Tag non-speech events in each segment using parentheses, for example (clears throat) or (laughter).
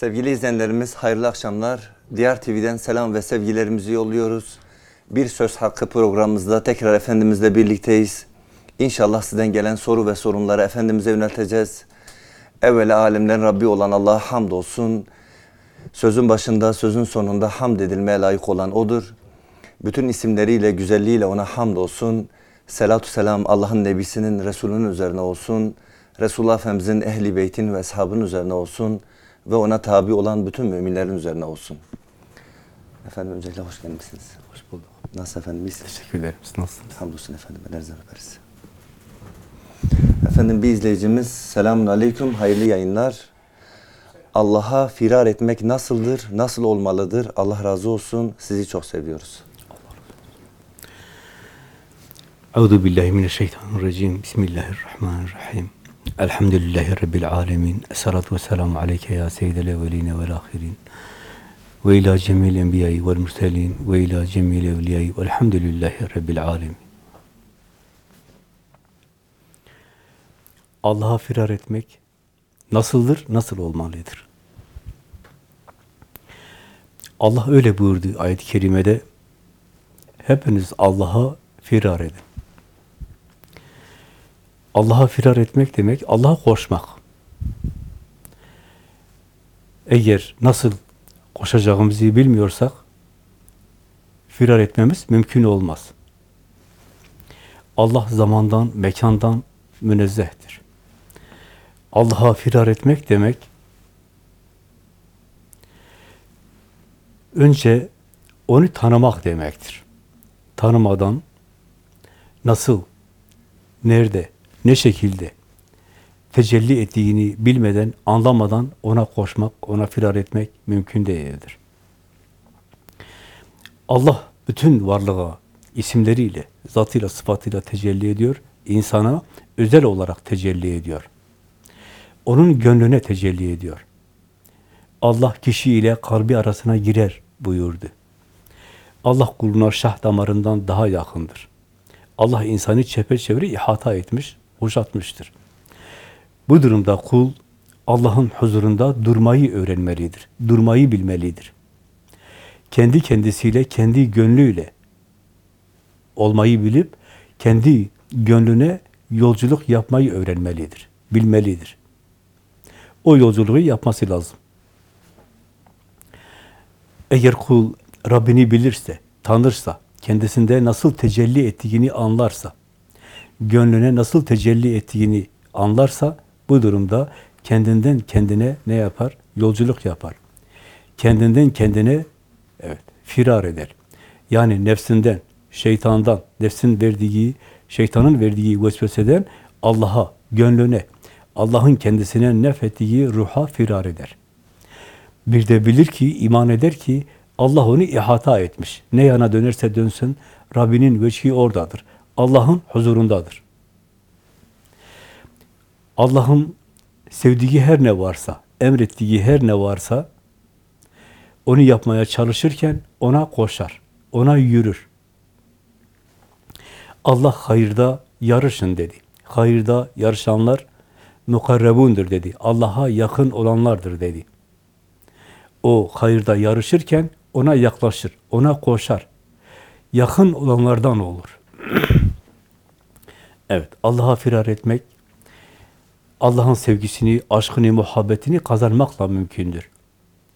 Sevgili izleyenlerimiz hayırlı akşamlar. Diğer TV'den selam ve sevgilerimizi yolluyoruz. Bir Söz Hakkı programımızda tekrar Efendimizle birlikteyiz. İnşallah sizden gelen soru ve sorunları Efendimiz'e yönelteceğiz. Evvela alemlerin Rabbi olan Allah'a hamdolsun. Sözün başında, sözün sonunda hamd edilmeye layık olan O'dur. Bütün isimleriyle, güzelliğiyle O'na hamdolsun. Selatü selam Allah'ın Nebisinin, Resulünün üzerine olsun. Resulullah Efendimizin ehli beytin ve eshabının üzerine olsun. Ve ona tabi olan bütün müminlerin üzerine olsun. Efendim öncelikle hoş gelmişsiniz. Hoş bulduk. Nasıl efendim? Biz Teşekkür ederim. Siz nasılsınız? hamdolsun efendim. Ellerinizden öperiz. Efendim bir izleyicimiz selamun aleyküm hayırlı yayınlar. Allah'a firar etmek nasıldır, nasıl olmalıdır? Allah razı olsun. Sizi çok seviyoruz. Euzu billahi mineşşeytanirracim. Bismillahirrahmanirrahim. Elhamdülillahi rabbil alamin. Essalatu vesselamu aleyke ya seyyidel evvelin ve'l ahirin. Ve ila cemil enbiya'i ve'l murselin ve ila cemil evliya'i ve'lhamdülillahi rabbil alamin. Allah'a firar etmek nasıldır, nasıl olmalıdır? Allah öyle buyurdu ayet-i kerimede. Hepiniz Allah'a firar edin. Allah'a firar etmek demek, Allah'a koşmak. Eğer nasıl koşacağımızı bilmiyorsak, firar etmemiz mümkün olmaz. Allah zamandan, mekandan münezzehtir. Allah'a firar etmek demek, önce onu tanımak demektir. Tanımadan nasıl, nerede, ne şekilde tecelli ettiğini bilmeden, anlamadan ona koşmak, ona firar etmek mümkün değildir. Allah bütün varlığa isimleriyle, zatıyla, sıfatıyla tecelli ediyor. İnsana özel olarak tecelli ediyor. Onun gönlüne tecelli ediyor. Allah kişi ile kalbi arasına girer buyurdu. Allah kuluna şah damarından daha yakındır. Allah insanı çepeçevre ihata etmiş, kuşatmıştır. Bu durumda kul Allah'ın huzurunda durmayı öğrenmelidir. Durmayı bilmelidir. Kendi kendisiyle, kendi gönlüyle olmayı bilip kendi gönlüne yolculuk yapmayı öğrenmelidir. Bilmelidir. O yolculuğu yapması lazım. Eğer kul Rabbini bilirse, tanırsa, kendisinde nasıl tecelli ettiğini anlarsa, gönlüne nasıl tecelli ettiğini anlarsa, bu durumda kendinden kendine ne yapar? Yolculuk yapar. Kendinden kendine evet firar eder. Yani nefsinden, şeytandan, nefsin verdiği, şeytanın verdiği vesveseden Allah'a, gönlüne, Allah'ın kendisine nefettiği ruha firar eder. Bir de bilir ki, iman eder ki Allah onu ihata etmiş. Ne yana dönerse dönsün Rabbinin veçhi oradadır. Allah'ın huzurundadır. Allah'ın sevdiği her ne varsa, emrettiği her ne varsa onu yapmaya çalışırken ona koşar, ona yürür. Allah hayırda yarışın dedi. Hayırda yarışanlar mukarrebundur dedi. Allah'a yakın olanlardır dedi. O hayırda yarışırken ona yaklaşır, ona koşar. Yakın olanlardan olur. (clears throat) evet, Allah'a firar etmek, Allah'ın sevgisini, aşkını, muhabbetini kazanmakla mümkündür.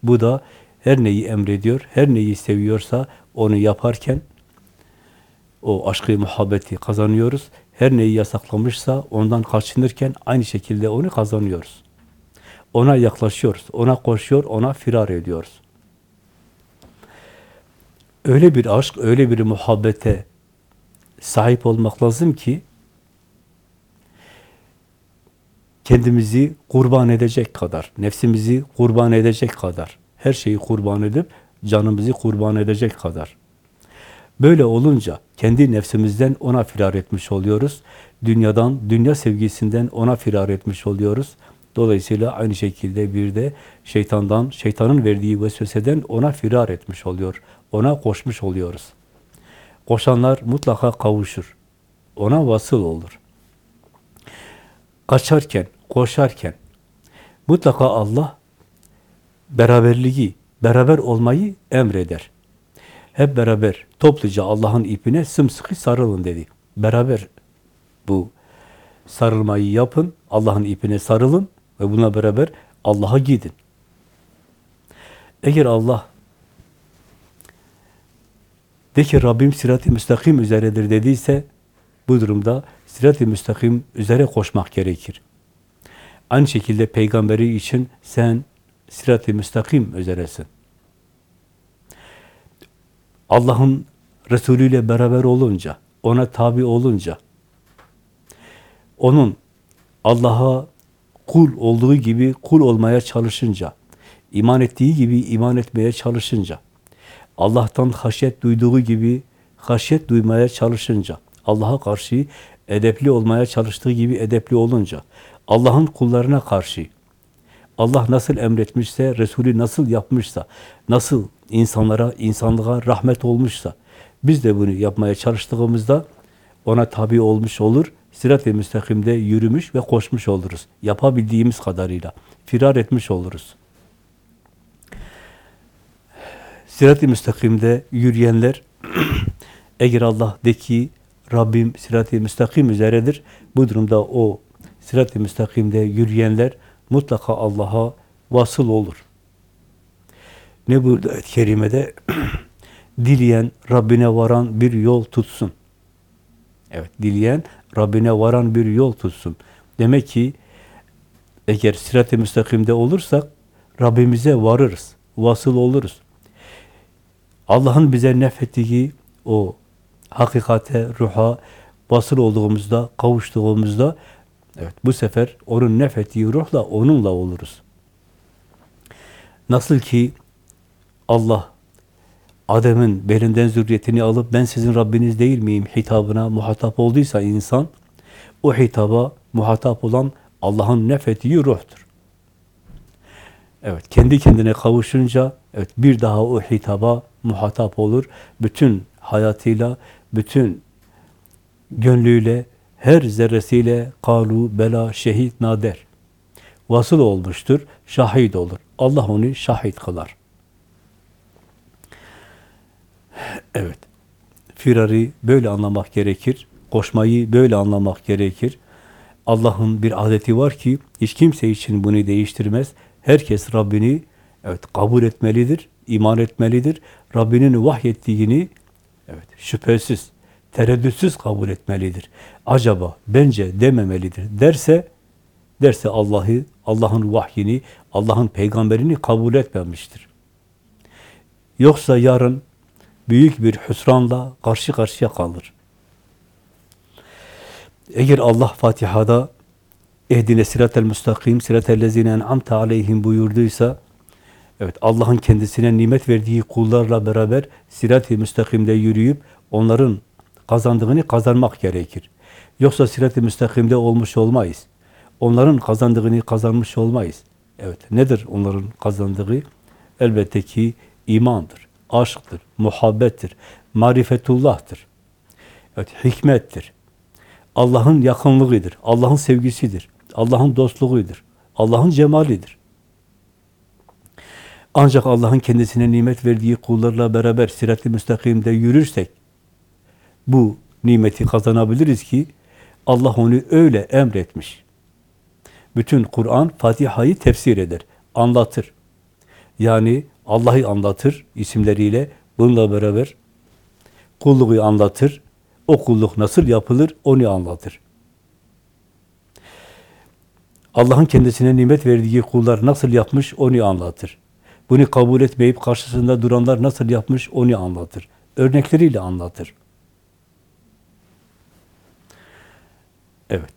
Bu da her neyi emrediyor, her neyi seviyorsa onu yaparken o aşkı, muhabbeti kazanıyoruz. Her neyi yasaklamışsa ondan kaçınırken aynı şekilde onu kazanıyoruz. Ona yaklaşıyoruz, ona koşuyor, ona firar ediyoruz. Öyle bir aşk, öyle bir muhabbete sahip olmak lazım ki kendimizi kurban edecek kadar, nefsimizi kurban edecek kadar, her şeyi kurban edip canımızı kurban edecek kadar. Böyle olunca kendi nefsimizden ona firar etmiş oluyoruz. Dünyadan, dünya sevgisinden ona firar etmiş oluyoruz. Dolayısıyla aynı şekilde bir de şeytandan, şeytanın verdiği vesveseden ona firar etmiş oluyor. Ona koşmuş oluyoruz. Koşanlar mutlaka kavuşur. Ona vasıl olur. Kaçarken, koşarken mutlaka Allah beraberliği, beraber olmayı emreder. Hep beraber topluca Allah'ın ipine sımsıkı sarılın dedi. Beraber bu sarılmayı yapın, Allah'ın ipine sarılın ve buna beraber Allah'a gidin. Eğer Allah de ki Rabbim sirat-i müstakim üzeredir dediyse bu durumda sirat-i müstakim üzere koşmak gerekir. Aynı şekilde peygamberi için sen sirat-i müstakim üzeresin. Allah'ın Resulü ile beraber olunca, ona tabi olunca, onun Allah'a kul olduğu gibi kul olmaya çalışınca, iman ettiği gibi iman etmeye çalışınca, Allah'tan haşyet duyduğu gibi haşyet duymaya çalışınca, Allah'a karşı edepli olmaya çalıştığı gibi edepli olunca, Allah'ın kullarına karşı, Allah nasıl emretmişse, Resulü nasıl yapmışsa, nasıl insanlara, insanlığa rahmet olmuşsa, biz de bunu yapmaya çalıştığımızda ona tabi olmuş olur, sirat-i müstakimde yürümüş ve koşmuş oluruz. Yapabildiğimiz kadarıyla firar etmiş oluruz. Sirat-i müstakimde yürüyenler (clears throat) eğer Allah de ki Rabbim sirat-i müstakim üzeredir. Bu durumda o sirat-i müstakimde yürüyenler mutlaka Allah'a vasıl olur. Ne burada ayet-i kerimede? (clears throat) dileyen Rabbine varan bir yol tutsun. Evet, dileyen Rabbine varan bir yol tutsun. Demek ki eğer sirat-i müstakimde olursak Rabbimize varırız, vasıl oluruz. Allah'ın bize nefettiği o hakikate, ruha vasıl olduğumuzda, kavuştuğumuzda evet bu sefer onun nefettiği ruhla onunla oluruz. Nasıl ki Allah Adem'in belinden zürriyetini alıp ben sizin Rabbiniz değil miyim hitabına muhatap olduysa insan o hitaba muhatap olan Allah'ın nefettiği ruhtur. Evet, kendi kendine kavuşunca evet bir daha o hitaba muhatap olur. Bütün hayatıyla, bütün gönlüyle, her zerresiyle kalu bela şehit nader. Vasıl olmuştur, şahit olur. Allah onu şahit kılar. Evet. Firari böyle anlamak gerekir. Koşmayı böyle anlamak gerekir. Allah'ın bir adeti var ki hiç kimse için bunu değiştirmez. Herkes Rabbini evet kabul etmelidir, iman etmelidir. Rabbinin vahyettiğini evet şüphesiz, tereddütsüz kabul etmelidir. Acaba, bence dememelidir derse derse Allah'ı, Allah'ın vahyini, Allah'ın peygamberini kabul etmemiştir. Yoksa yarın büyük bir hüsranla karşı karşıya kalır. Eğer Allah Fatiha'da ehdine siratel müstakim, siratel lezine en'amte aleyhim buyurduysa, evet Allah'ın kendisine nimet verdiği kullarla beraber sirat-i müstakimde yürüyüp onların kazandığını kazanmak gerekir. Yoksa sirat-i müstakimde olmuş olmayız. Onların kazandığını kazanmış olmayız. Evet, nedir onların kazandığı? Elbette ki imandır, aşktır, muhabbettir, marifetullah'tır. Evet, hikmettir. Allah'ın yakınlığıdır, Allah'ın sevgisidir, Allah'ın dostluğudur, Allah'ın cemalidir. Ancak Allah'ın kendisine nimet verdiği kullarla beraber sirat-i müstakimde yürürsek, bu nimeti kazanabiliriz ki Allah onu öyle emretmiş. Bütün Kur'an Fatiha'yı tefsir eder, anlatır. Yani Allah'ı anlatır isimleriyle, bununla beraber kulluğu anlatır, o kulluk nasıl yapılır onu anlatır. Allah'ın kendisine nimet verdiği kullar nasıl yapmış onu anlatır. Bunu kabul etmeyip karşısında duranlar nasıl yapmış onu anlatır. Örnekleriyle anlatır. Evet.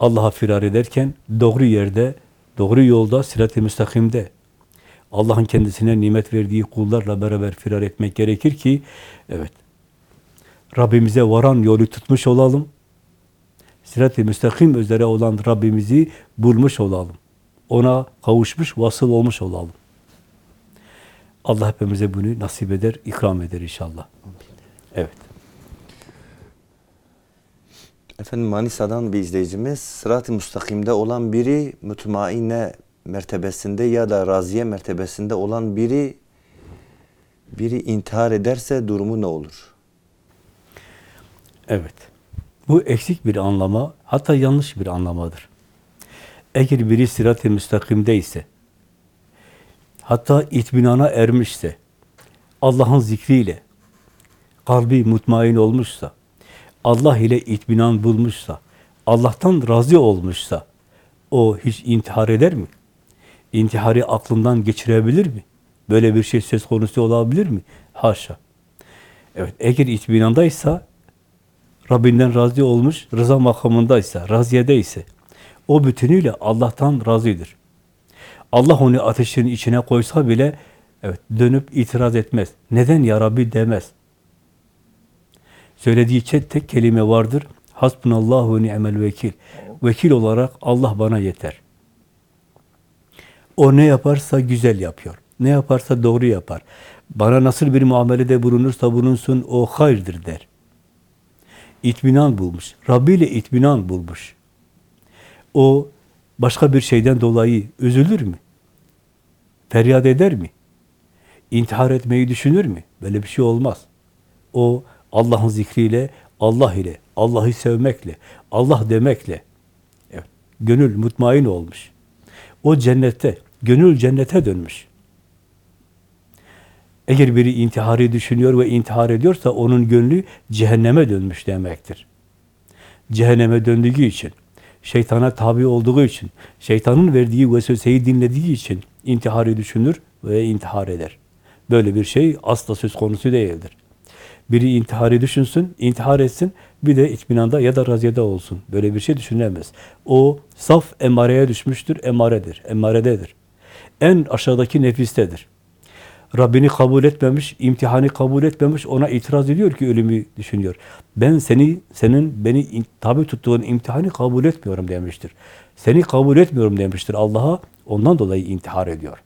Allah'a firar ederken doğru yerde, doğru yolda, sirat-i müstakimde Allah'ın kendisine nimet verdiği kullarla beraber firar etmek gerekir ki evet Rabbimize varan yolu tutmuş olalım. Sirat-i müstakim üzere olan Rabbimizi bulmuş olalım. Ona kavuşmuş, vasıl olmuş olalım. Allah hepimize bunu nasip eder, ikram eder inşallah. Evet. Efendim Manisa'dan bir izleyicimiz sırat-ı müstakimde olan biri mütmaine mertebesinde ya da raziye mertebesinde olan biri biri intihar ederse durumu ne olur? Evet. Bu eksik bir anlama, hatta yanlış bir anlamadır. Eğer biri sırat-ı müstakimde ise, hatta itminana ermişse, Allah'ın zikriyle, kalbi mutmain olmuşsa, Allah ile itminan bulmuşsa, Allah'tan razı olmuşsa, o hiç intihar eder mi? İntiharı aklından geçirebilir mi? Böyle bir şey söz konusu olabilir mi? Haşa. Evet, eğer itminandaysa, Rabbinden razı olmuş, rıza makamındaysa, raziyedeyse, o bütünüyle Allah'tan razıdır. Allah onu ateşin içine koysa bile, evet dönüp itiraz etmez. Neden ya Rabbi demez. Söylediği tek, kelime vardır. Hasbunallahu ni'mel vekil. Vekil olarak Allah bana yeter. O ne yaparsa güzel yapıyor. Ne yaparsa doğru yapar. Bana nasıl bir muamelede bulunursa bulunsun o hayırdır der. İtminan bulmuş. Rabbi ile itminan bulmuş. O başka bir şeyden dolayı üzülür mü? Feryat eder mi? İntihar etmeyi düşünür mü? Böyle bir şey olmaz. O Allah'ın zikriyle, Allah ile, Allah'ı sevmekle, Allah demekle evet, gönül mutmain olmuş. O cennette, gönül cennete dönmüş. Eğer biri intiharı düşünüyor ve intihar ediyorsa onun gönlü cehenneme dönmüş demektir. Cehenneme döndüğü için, şeytana tabi olduğu için, şeytanın verdiği vesveseyi dinlediği için intiharı düşünür ve intihar eder. Böyle bir şey asla söz konusu değildir. Biri intiharı düşünsün, intihar etsin, bir de itminanda ya da raziyede olsun. Böyle bir şey düşünülemez. O saf emareye düşmüştür, emaredir, emarededir. En aşağıdaki nefistedir. Rabbini kabul etmemiş, imtihanı kabul etmemiş, ona itiraz ediyor ki ölümü düşünüyor. Ben seni, senin beni tabi tuttuğun imtihanı kabul etmiyorum demiştir. Seni kabul etmiyorum demiştir Allah'a, ondan dolayı intihar ediyor.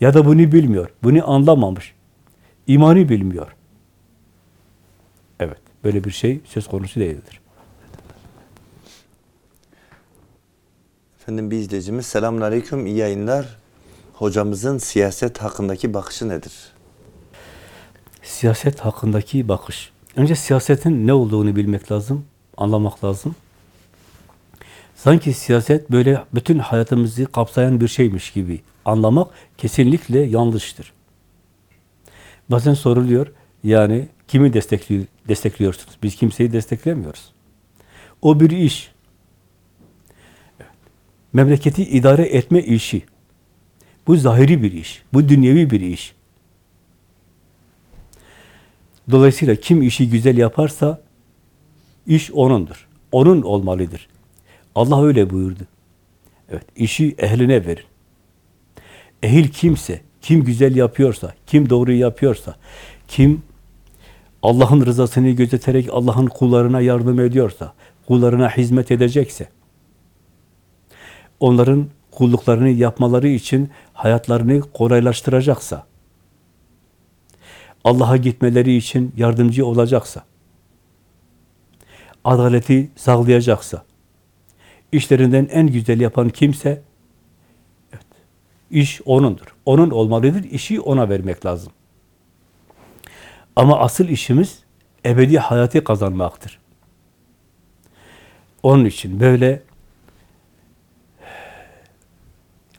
Ya da bunu bilmiyor, bunu anlamamış. İmanı bilmiyor. Evet, böyle bir şey söz konusu değildir. Efendim bir izleyicimiz selamun aleyküm iyi yayınlar. Hocamızın siyaset hakkındaki bakışı nedir? Siyaset hakkındaki bakış. Önce siyasetin ne olduğunu bilmek lazım, anlamak lazım. Sanki siyaset böyle bütün hayatımızı kapsayan bir şeymiş gibi anlamak kesinlikle yanlıştır. Bazen soruluyor, yani kimi destekli destekliyorsunuz? Biz kimseyi desteklemiyoruz. O bir iş. Memleketi idare etme işi. Bu zahiri bir iş. Bu dünyevi bir iş. Dolayısıyla kim işi güzel yaparsa iş onundur. Onun olmalıdır. Allah öyle buyurdu. Evet, işi ehline verin. Ehil kimse, kim güzel yapıyorsa, kim doğru yapıyorsa, kim Allah'ın rızasını gözeterek Allah'ın kullarına yardım ediyorsa, kullarına hizmet edecekse, onların kulluklarını yapmaları için hayatlarını kolaylaştıracaksa, Allah'a gitmeleri için yardımcı olacaksa, adaleti sağlayacaksa, işlerinden en güzel yapan kimse, evet, iş O'nundur. Onun olmalıdır, işi O'na vermek lazım. Ama asıl işimiz ebedi hayatı kazanmaktır. Onun için böyle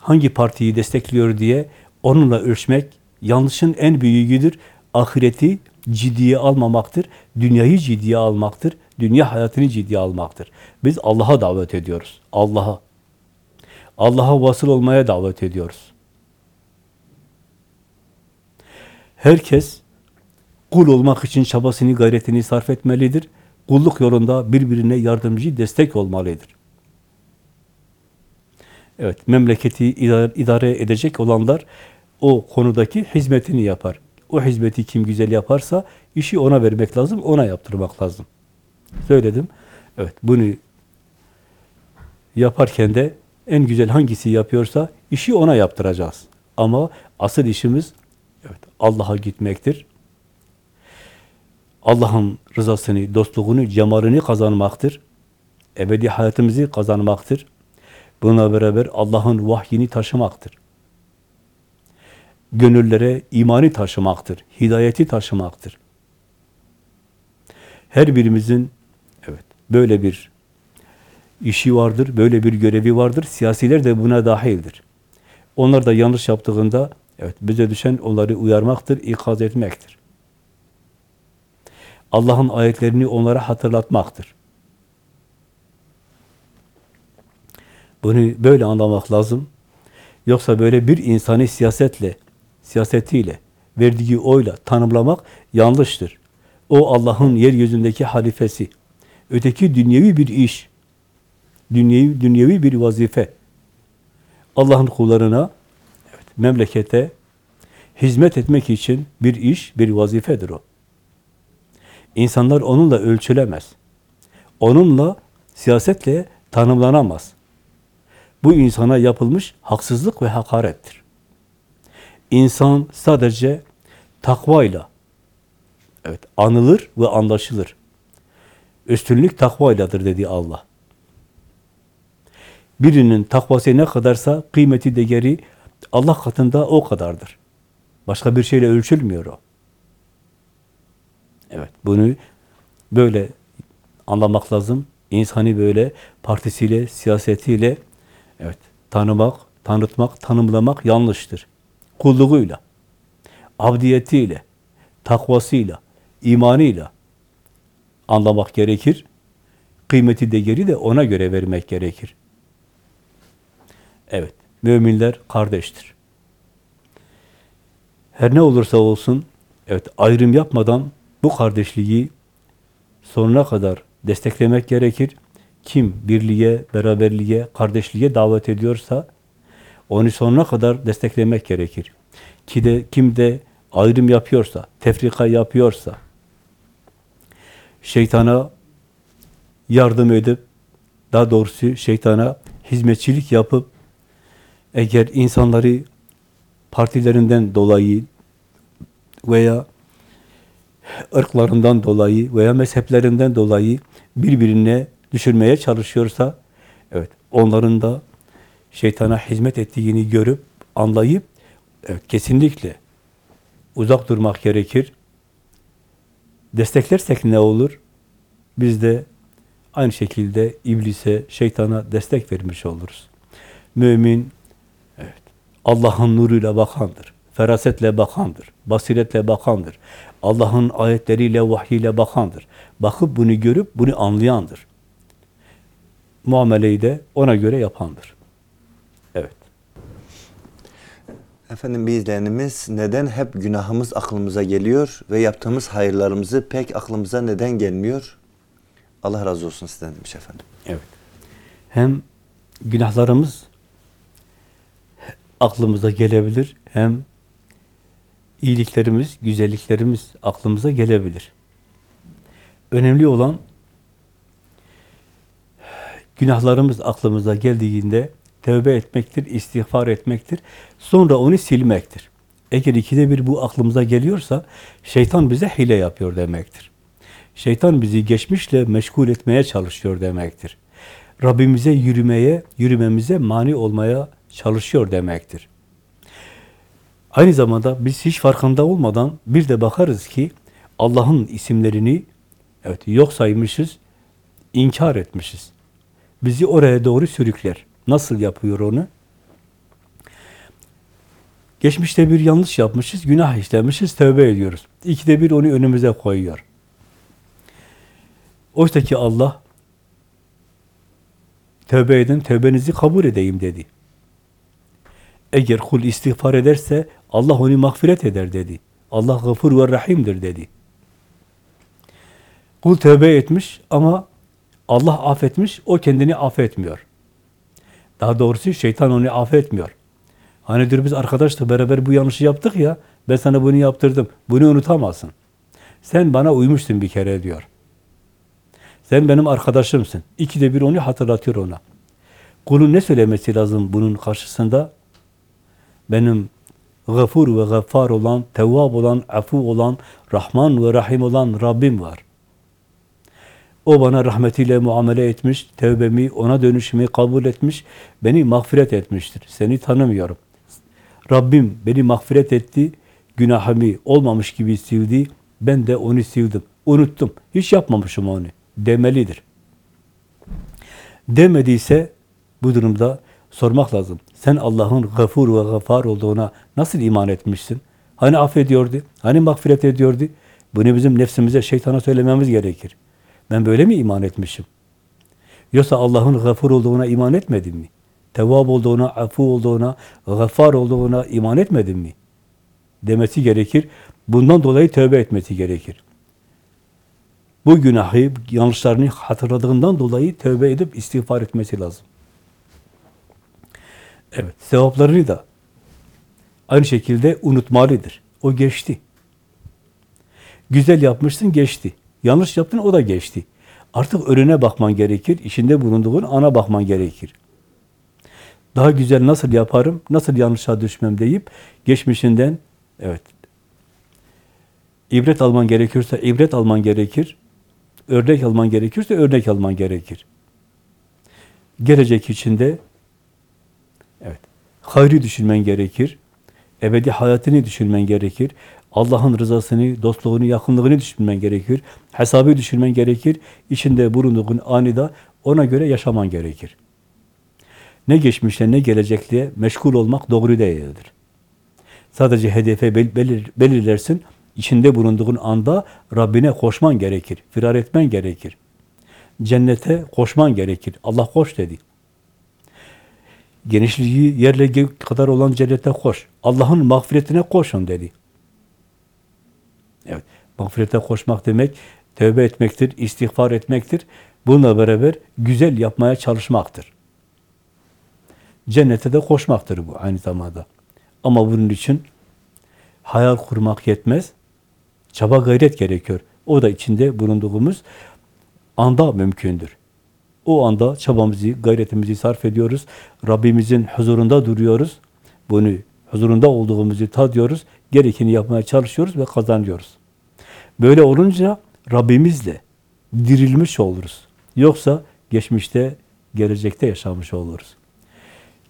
hangi partiyi destekliyor diye onunla ölçmek yanlışın en büyüğüdür. Ahireti ciddiye almamaktır, dünyayı ciddiye almaktır, dünya hayatını ciddiye almaktır. Biz Allah'a davet ediyoruz. Allah'a. Allah'a vasıl olmaya davet ediyoruz. Herkes kul olmak için çabasını, gayretini sarf etmelidir. Kulluk yolunda birbirine yardımcı, destek olmalıdır. Evet, memleketi idare, idare edecek olanlar o konudaki hizmetini yapar. O hizmeti kim güzel yaparsa işi ona vermek lazım, ona yaptırmak lazım. Söyledim. Evet, bunu yaparken de en güzel hangisi yapıyorsa işi ona yaptıracağız. Ama asıl işimiz evet Allah'a gitmektir. Allah'ın rızasını, dostluğunu, cemalini kazanmaktır. Ebedi hayatımızı kazanmaktır. Bununla beraber Allah'ın vahyini taşımaktır. Gönüllere imanı taşımaktır, hidayeti taşımaktır. Her birimizin evet böyle bir işi vardır, böyle bir görevi vardır. Siyasiler de buna dahildir. Onlar da yanlış yaptığında evet bize düşen onları uyarmaktır, ikaz etmektir. Allah'ın ayetlerini onlara hatırlatmaktır. Bunu böyle anlamak lazım. Yoksa böyle bir insanı siyasetle, siyasetiyle, verdiği oyla tanımlamak yanlıştır. O Allah'ın yeryüzündeki halifesi. Öteki dünyevi bir iş. Dünyevi, dünyevi bir vazife. Allah'ın kullarına, evet, memlekete hizmet etmek için bir iş, bir vazifedir o. İnsanlar onunla ölçülemez. Onunla, siyasetle tanımlanamaz. Bu insana yapılmış haksızlık ve hakarettir. İnsan sadece takvayla evet, anılır ve anlaşılır. Üstünlük takvayladır dedi Allah. Birinin takvası ne kadarsa kıymeti değeri Allah katında o kadardır. Başka bir şeyle ölçülmüyor o. Evet, bunu böyle anlamak lazım. İnsanı böyle partisiyle, siyasetiyle evet tanımak, tanıtmak, tanımlamak yanlıştır. Kulluğuyla, abdiyetiyle, takvasıyla, imanıyla anlamak gerekir. Kıymeti değeri de ona göre vermek gerekir. Evet, müminler kardeştir. Her ne olursa olsun, evet ayrım yapmadan bu kardeşliği sonuna kadar desteklemek gerekir. Kim birliğe, beraberliğe, kardeşliğe davet ediyorsa onu sonuna kadar desteklemek gerekir. Ki de kim de ayrım yapıyorsa, tefrika yapıyorsa, şeytana yardım edip, daha doğrusu şeytana hizmetçilik yapıp, eğer insanları partilerinden dolayı veya ırklarından dolayı veya mezheplerinden dolayı birbirine düşürmeye çalışıyorsa, evet onların da şeytana hizmet ettiğini görüp, anlayıp, evet, kesinlikle uzak durmak gerekir. Desteklersek ne olur? Biz de aynı şekilde iblise, şeytana destek vermiş oluruz. Mümin, evet, Allah'ın nuruyla bakandır, ferasetle bakandır, basiretle bakandır. Allah'ın ayetleriyle, vahyiyle bakandır. Bakıp bunu görüp bunu anlayandır. Muameleyi de ona göre yapandır. Evet. Efendim bir izleyenimiz neden hep günahımız aklımıza geliyor ve yaptığımız hayırlarımızı pek aklımıza neden gelmiyor? Allah razı olsun sizden demiş efendim. Evet. Hem günahlarımız aklımıza gelebilir, hem iyiliklerimiz, güzelliklerimiz aklımıza gelebilir. Önemli olan günahlarımız aklımıza geldiğinde tövbe etmektir, istiğfar etmektir. Sonra onu silmektir. Eğer ikide bir bu aklımıza geliyorsa şeytan bize hile yapıyor demektir. Şeytan bizi geçmişle meşgul etmeye çalışıyor demektir. Rabbimize yürümeye, yürümemize mani olmaya çalışıyor demektir. Aynı zamanda biz hiç farkında olmadan bir de bakarız ki Allah'ın isimlerini evet yok saymışız, inkar etmişiz. Bizi oraya doğru sürükler. Nasıl yapıyor onu? Geçmişte bir yanlış yapmışız, günah işlemişiz, tövbe ediyoruz. İkide bir onu önümüze koyuyor. Oysa ki Allah tövbe edin, tövbenizi kabul edeyim dedi. Eğer kul istiğfar ederse Allah onu mağfiret eder dedi. Allah gafur ve rahimdir dedi. Kul tövbe etmiş ama Allah affetmiş, o kendini affetmiyor. Daha doğrusu şeytan onu affetmiyor. Hani diyor biz arkadaştık beraber bu yanlışı yaptık ya, ben sana bunu yaptırdım, bunu unutamazsın. Sen bana uymuşsun bir kere diyor. Sen benim arkadaşımsın. İkide bir onu hatırlatıyor ona. Kulun ne söylemesi lazım bunun karşısında? Benim gafur ve gaffar olan, tevvab olan, afu olan, rahman ve rahim olan Rabbim var. O bana rahmetiyle muamele etmiş, tevbemi, ona dönüşümü kabul etmiş, beni mağfiret etmiştir. Seni tanımıyorum. Rabbim beni mağfiret etti, günahımı olmamış gibi sildi, ben de onu sildim. Unuttum, hiç yapmamışım onu demelidir. Demediyse bu durumda sormak lazım. Sen Allah'ın gafur ve gafar olduğuna nasıl iman etmişsin? Hani affediyordu? Hani mağfiret ediyordu? Bunu bizim nefsimize, şeytana söylememiz gerekir. Ben böyle mi iman etmişim? Yoksa Allah'ın gafur olduğuna iman etmedim mi? Tevvab olduğuna, afu olduğuna, gafar olduğuna iman etmedim mi? Demesi gerekir. Bundan dolayı tövbe etmesi gerekir. Bu günahı, yanlışlarını hatırladığından dolayı tövbe edip istiğfar etmesi lazım. Evet, sevaplarını da aynı şekilde unutmalıdır. O geçti. Güzel yapmışsın, geçti. Yanlış yaptın, o da geçti. Artık önüne bakman gerekir, içinde bulunduğun ana bakman gerekir. Daha güzel nasıl yaparım, nasıl yanlışa düşmem deyip geçmişinden, evet, ibret alman gerekiyorsa ibret alman gerekir. Örnek alman gerekirse örnek alman gerekir. Gelecek içinde evet, hayrı düşünmen gerekir. Ebedi hayatını düşünmen gerekir. Allah'ın rızasını, dostluğunu, yakınlığını düşünmen gerekir. Hesabı düşünmen gerekir. İçinde bulunduğun anida ona göre yaşaman gerekir. Ne geçmişle ne gelecekle meşgul olmak doğru değildir. Sadece hedefe bel- belir- belirlersin, içinde bulunduğun anda Rabbine koşman gerekir, firar etmen gerekir. Cennete koşman gerekir. Allah koş dedi. Genişliği yerle kadar olan cennete koş. Allah'ın mağfiretine koşun dedi. Evet, mağfirete koşmak demek, tövbe etmektir, istiğfar etmektir. Bununla beraber güzel yapmaya çalışmaktır. Cennete de koşmaktır bu aynı zamanda. Ama bunun için hayal kurmak yetmez. Çaba gayret gerekiyor. O da içinde bulunduğumuz anda mümkündür. O anda çabamızı, gayretimizi sarf ediyoruz. Rabbimizin huzurunda duruyoruz. Bunu huzurunda olduğumuzu tadıyoruz. Gerekeni yapmaya çalışıyoruz ve kazanıyoruz. Böyle olunca Rabbimizle dirilmiş oluruz. Yoksa geçmişte, gelecekte yaşamış oluruz.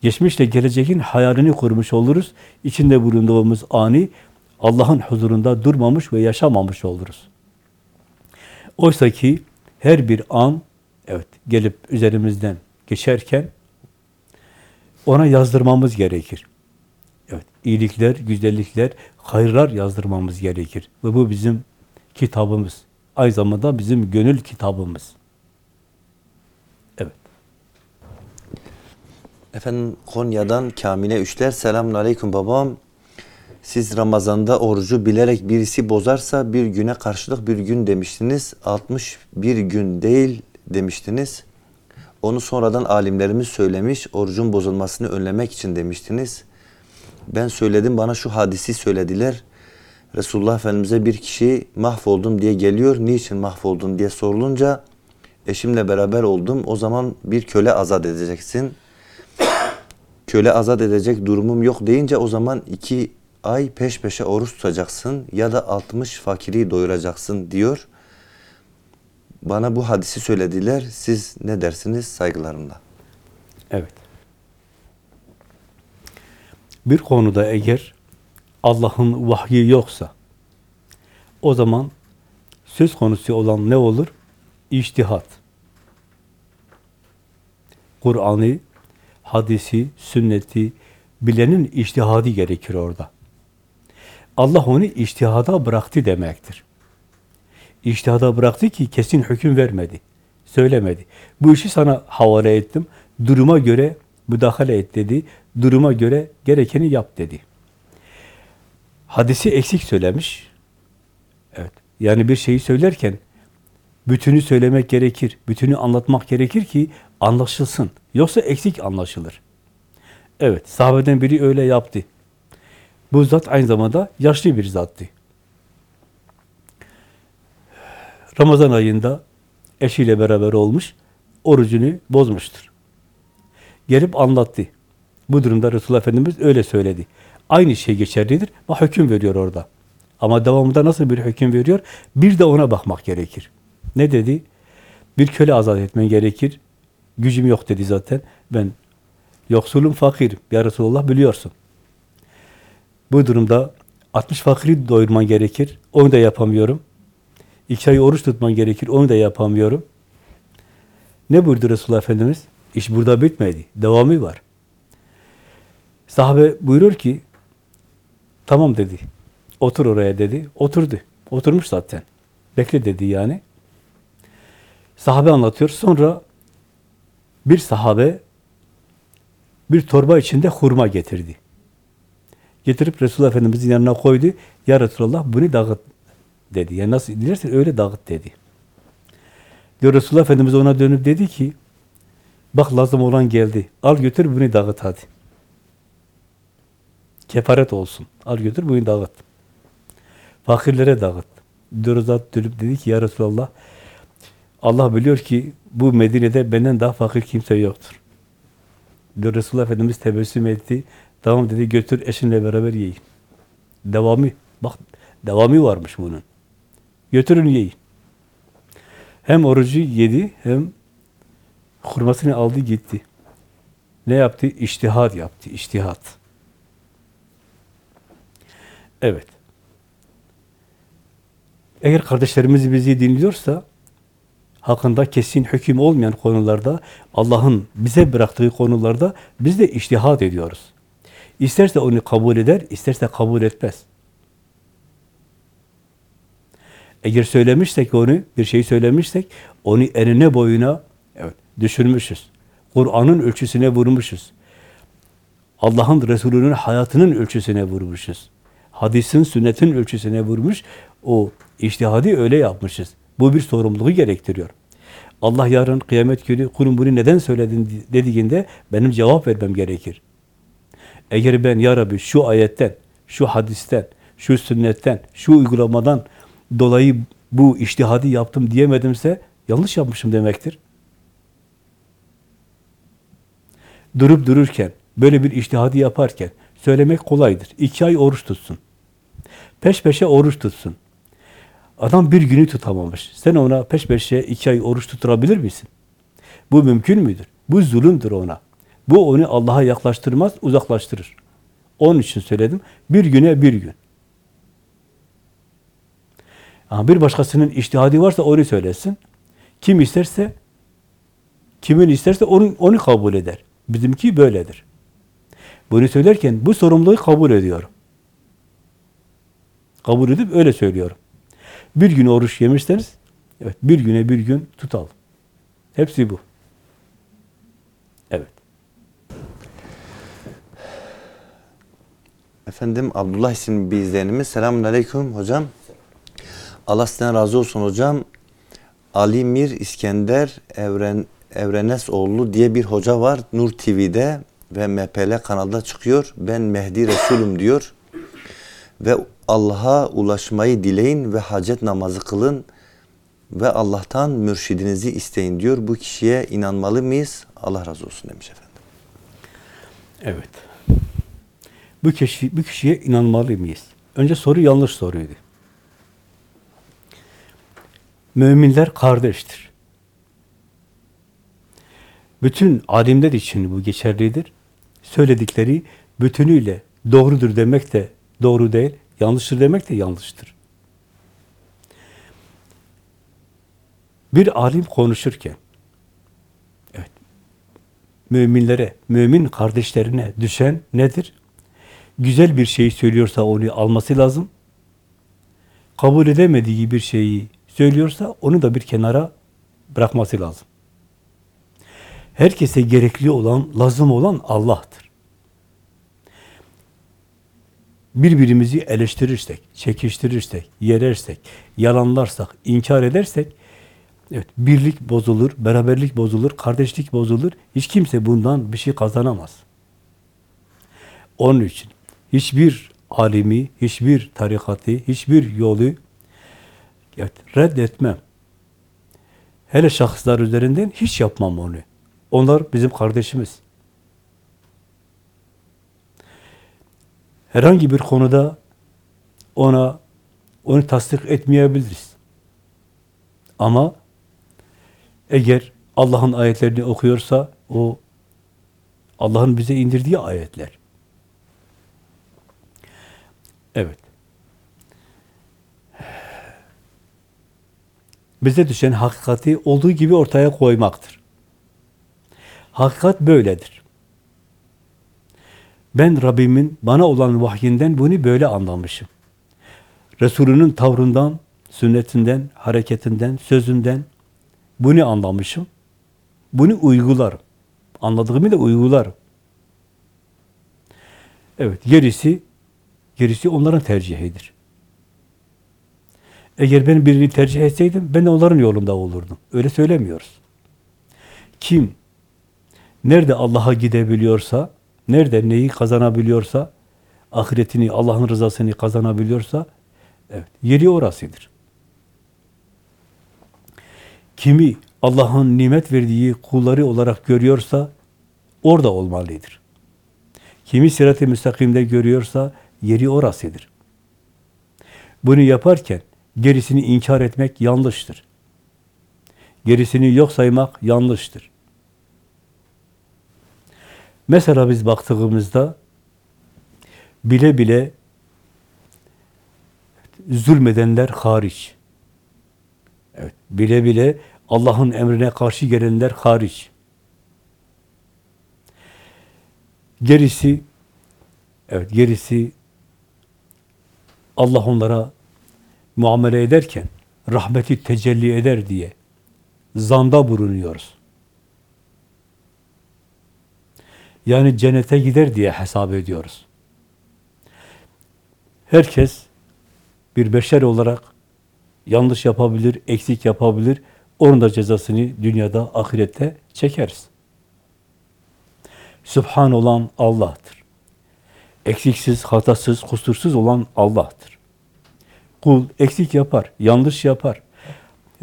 Geçmişle geleceğin hayalini kurmuş oluruz. İçinde bulunduğumuz ani Allah'ın huzurunda durmamış ve yaşamamış oluruz. Oysa ki her bir an evet gelip üzerimizden geçerken ona yazdırmamız gerekir. İyilikler, güzellikler, hayırlar yazdırmamız gerekir. Ve bu bizim kitabımız. Aynı zamanda bizim gönül kitabımız. Evet. Efendim Konya'dan Kamile Üçler. Selamun Aleyküm babam. Siz Ramazan'da orucu bilerek birisi bozarsa bir güne karşılık bir gün demiştiniz. 61 gün değil demiştiniz. Onu sonradan alimlerimiz söylemiş. Orucun bozulmasını önlemek için demiştiniz. Ben söyledim bana şu hadisi söylediler. Resulullah Efendimiz'e bir kişi mahvoldum diye geliyor. Niçin mahvoldun diye sorulunca eşimle beraber oldum. O zaman bir köle azat edeceksin köle azat edecek durumum yok deyince o zaman iki ay peş peşe oruç tutacaksın ya da 60 fakiri doyuracaksın diyor. Bana bu hadisi söylediler. Siz ne dersiniz saygılarımla? Evet. Bir konuda eğer Allah'ın vahyi yoksa o zaman söz konusu olan ne olur? İçtihat. Kur'an'ı, hadisi, sünneti bilenin içtihadı gerekir orada. Allah onu içtihada bıraktı demektir. İçtihada bıraktı ki kesin hüküm vermedi. Söylemedi. Bu işi sana havale ettim. Duruma göre müdahale et dedi. Duruma göre gerekeni yap dedi. Hadisi eksik söylemiş. Evet. Yani bir şeyi söylerken bütünü söylemek gerekir. Bütünü anlatmak gerekir ki anlaşılsın. Yoksa eksik anlaşılır. Evet, sahabeden biri öyle yaptı. Bu zat aynı zamanda yaşlı bir zattı. Ramazan ayında eşiyle beraber olmuş, orucunu bozmuştur. Gelip anlattı. Bu durumda Resulullah Efendimiz öyle söyledi. Aynı şey geçerlidir ve hüküm veriyor orada. Ama devamında nasıl bir hüküm veriyor? Bir de ona bakmak gerekir. Ne dedi? Bir köle azat etmen gerekir. Gücüm yok dedi zaten. Ben yoksulum, fakirim. Ya Resulallah biliyorsun. Bu durumda 60 fakiri doyurman gerekir. Onu da yapamıyorum. İki ay oruç tutman gerekir. Onu da yapamıyorum. Ne buyurdu Resulullah Efendimiz? İş burada bitmedi. Devamı var. Sahabe buyurur ki tamam dedi. Otur oraya dedi. Oturdu. Oturmuş zaten. Bekle dedi yani. Sahabe anlatıyor. Sonra bir sahabe bir torba içinde hurma getirdi. Getirip Resulullah Efendimiz'in yanına koydu. Ya Resulallah bunu dağıt dedi. Yani nasıl dilersen öyle dağıt dedi. Diyor Resulullah Efendimiz ona dönüp dedi ki bak lazım olan geldi. Al götür bunu dağıt hadi. Kefaret olsun. Al götür bunu dağıt. Fakirlere dağıt. Diyor zat dönüp dedi ki ya Resulallah Allah biliyor ki bu Medine'de benden daha fakir kimse yoktur. Resulullah Efendimiz tebessüm etti. Tamam dedi götür eşinle beraber yiyin. Devamı. Bak devamı varmış bunun. Götürün yiyin. Hem orucu yedi hem hurmasını aldı gitti. Ne yaptı? İçtihad yaptı. İçtihad. Evet. Eğer kardeşlerimiz bizi dinliyorsa hakkında kesin hüküm olmayan konularda Allah'ın bize bıraktığı konularda biz de içtihad ediyoruz. İsterse onu kabul eder, isterse kabul etmez. Eğer söylemişsek onu, bir şey söylemişsek, onu enine boyuna evet, düşürmüşüz. Kur'an'ın ölçüsüne vurmuşuz. Allah'ın Resulü'nün hayatının ölçüsüne vurmuşuz. Hadisin, sünnetin ölçüsüne vurmuş. O iştihadi öyle yapmışız. Bu bir sorumluluğu gerektiriyor. Allah yarın kıyamet günü kulum bunu neden söyledin dediğinde benim cevap vermem gerekir. Eğer ben ya Rabbi şu ayetten, şu hadisten, şu sünnetten, şu uygulamadan dolayı bu iştihadi yaptım diyemedimse yanlış yapmışım demektir. Durup dururken, böyle bir iştihadi yaparken söylemek kolaydır. İki ay oruç tutsun. Peş peşe oruç tutsun. Adam bir günü tutamamış. Sen ona peş peşe iki ay oruç tutturabilir misin? Bu mümkün müdür? Bu zulümdür ona. Bu onu Allah'a yaklaştırmaz, uzaklaştırır. Onun için söyledim. Bir güne bir gün. Ama bir başkasının iştihadi varsa onu söylesin. Kim isterse, kimin isterse onu, onu kabul eder. Bizimki böyledir. Bunu söylerken bu sorumluluğu kabul ediyorum. Kabul edip öyle söylüyorum. Bir gün oruç yemişseniz, evet bir güne bir gün tutalım. Hepsi bu. Evet. Efendim Abdullah isimli bir izleyenimiz. Selamun Aleyküm hocam. Allah sizden razı olsun hocam. Ali Mir İskender Evren Evrenesoğlu diye bir hoca var Nur TV'de ve MPL kanalda çıkıyor. Ben Mehdi Resulüm diyor. Ve Allah'a ulaşmayı dileyin ve hacet namazı kılın ve Allah'tan mürşidinizi isteyin diyor. Bu kişiye inanmalı mıyız? Allah razı olsun demiş efendim. Evet. Bu kişi bu kişiye inanmalı mıyız? Önce soru yanlış soruydu. Müminler kardeştir. Bütün alimler için bu geçerlidir. Söyledikleri bütünüyle doğrudur demek de doğru değil, yanlıştır demek de yanlıştır. Bir alim konuşurken, evet, müminlere, mümin kardeşlerine düşen nedir? Güzel bir şey söylüyorsa onu alması lazım. Kabul edemediği bir şeyi söylüyorsa onu da bir kenara bırakması lazım. Herkese gerekli olan, lazım olan Allah'tır. Birbirimizi eleştirirsek, çekiştirirsek, yerersek, yalanlarsak, inkar edersek, evet birlik bozulur, beraberlik bozulur, kardeşlik bozulur. Hiç kimse bundan bir şey kazanamaz. Onun için hiçbir alimi, hiçbir tarikatı, hiçbir yolu evet, reddetmem. Hele şahıslar üzerinden hiç yapmam onu. Onlar bizim kardeşimiz. Herhangi bir konuda ona onu tasdik etmeyebiliriz. Ama Eğer Allah'ın ayetlerini okuyorsa o Allah'ın bize indirdiği ayetler. Evet. Bize düşen hakikati olduğu gibi ortaya koymaktır. Hakikat böyledir. Ben Rabbimin bana olan vahyinden bunu böyle anlamışım. Resulünün tavrından, sünnetinden, hareketinden, sözünden bunu anlamışım. Bunu uygularım. Anladığımı da uygularım. Evet, gerisi gerisi onların tercihidir. Eğer ben birini tercih etseydim, ben de onların yolunda olurdum. Öyle söylemiyoruz. Kim, nerede Allah'a gidebiliyorsa, nerede neyi kazanabiliyorsa, ahiretini, Allah'ın rızasını kazanabiliyorsa, evet, yeri orasıdır. Kimi Allah'ın nimet verdiği kulları olarak görüyorsa, orada olmalıdır. Kimi sirat-i müstakimde görüyorsa, yeri orasıdır. Bunu yaparken, gerisini inkar etmek yanlıştır. Gerisini yok saymak yanlıştır. Mesela biz baktığımızda bile bile zulmedenler hariç. Evet, bile bile Allah'ın emrine karşı gelenler hariç. Gerisi evet gerisi Allah onlara muamele ederken rahmeti tecelli eder diye zanda bulunuyoruz. Yani cennete gider diye hesap ediyoruz. Herkes bir beşer olarak yanlış yapabilir, eksik yapabilir. Onun da cezasını dünyada, ahirette çekeriz. Sübhan olan Allah'tır. Eksiksiz, hatasız, kusursuz olan Allah'tır. Kul eksik yapar, yanlış yapar.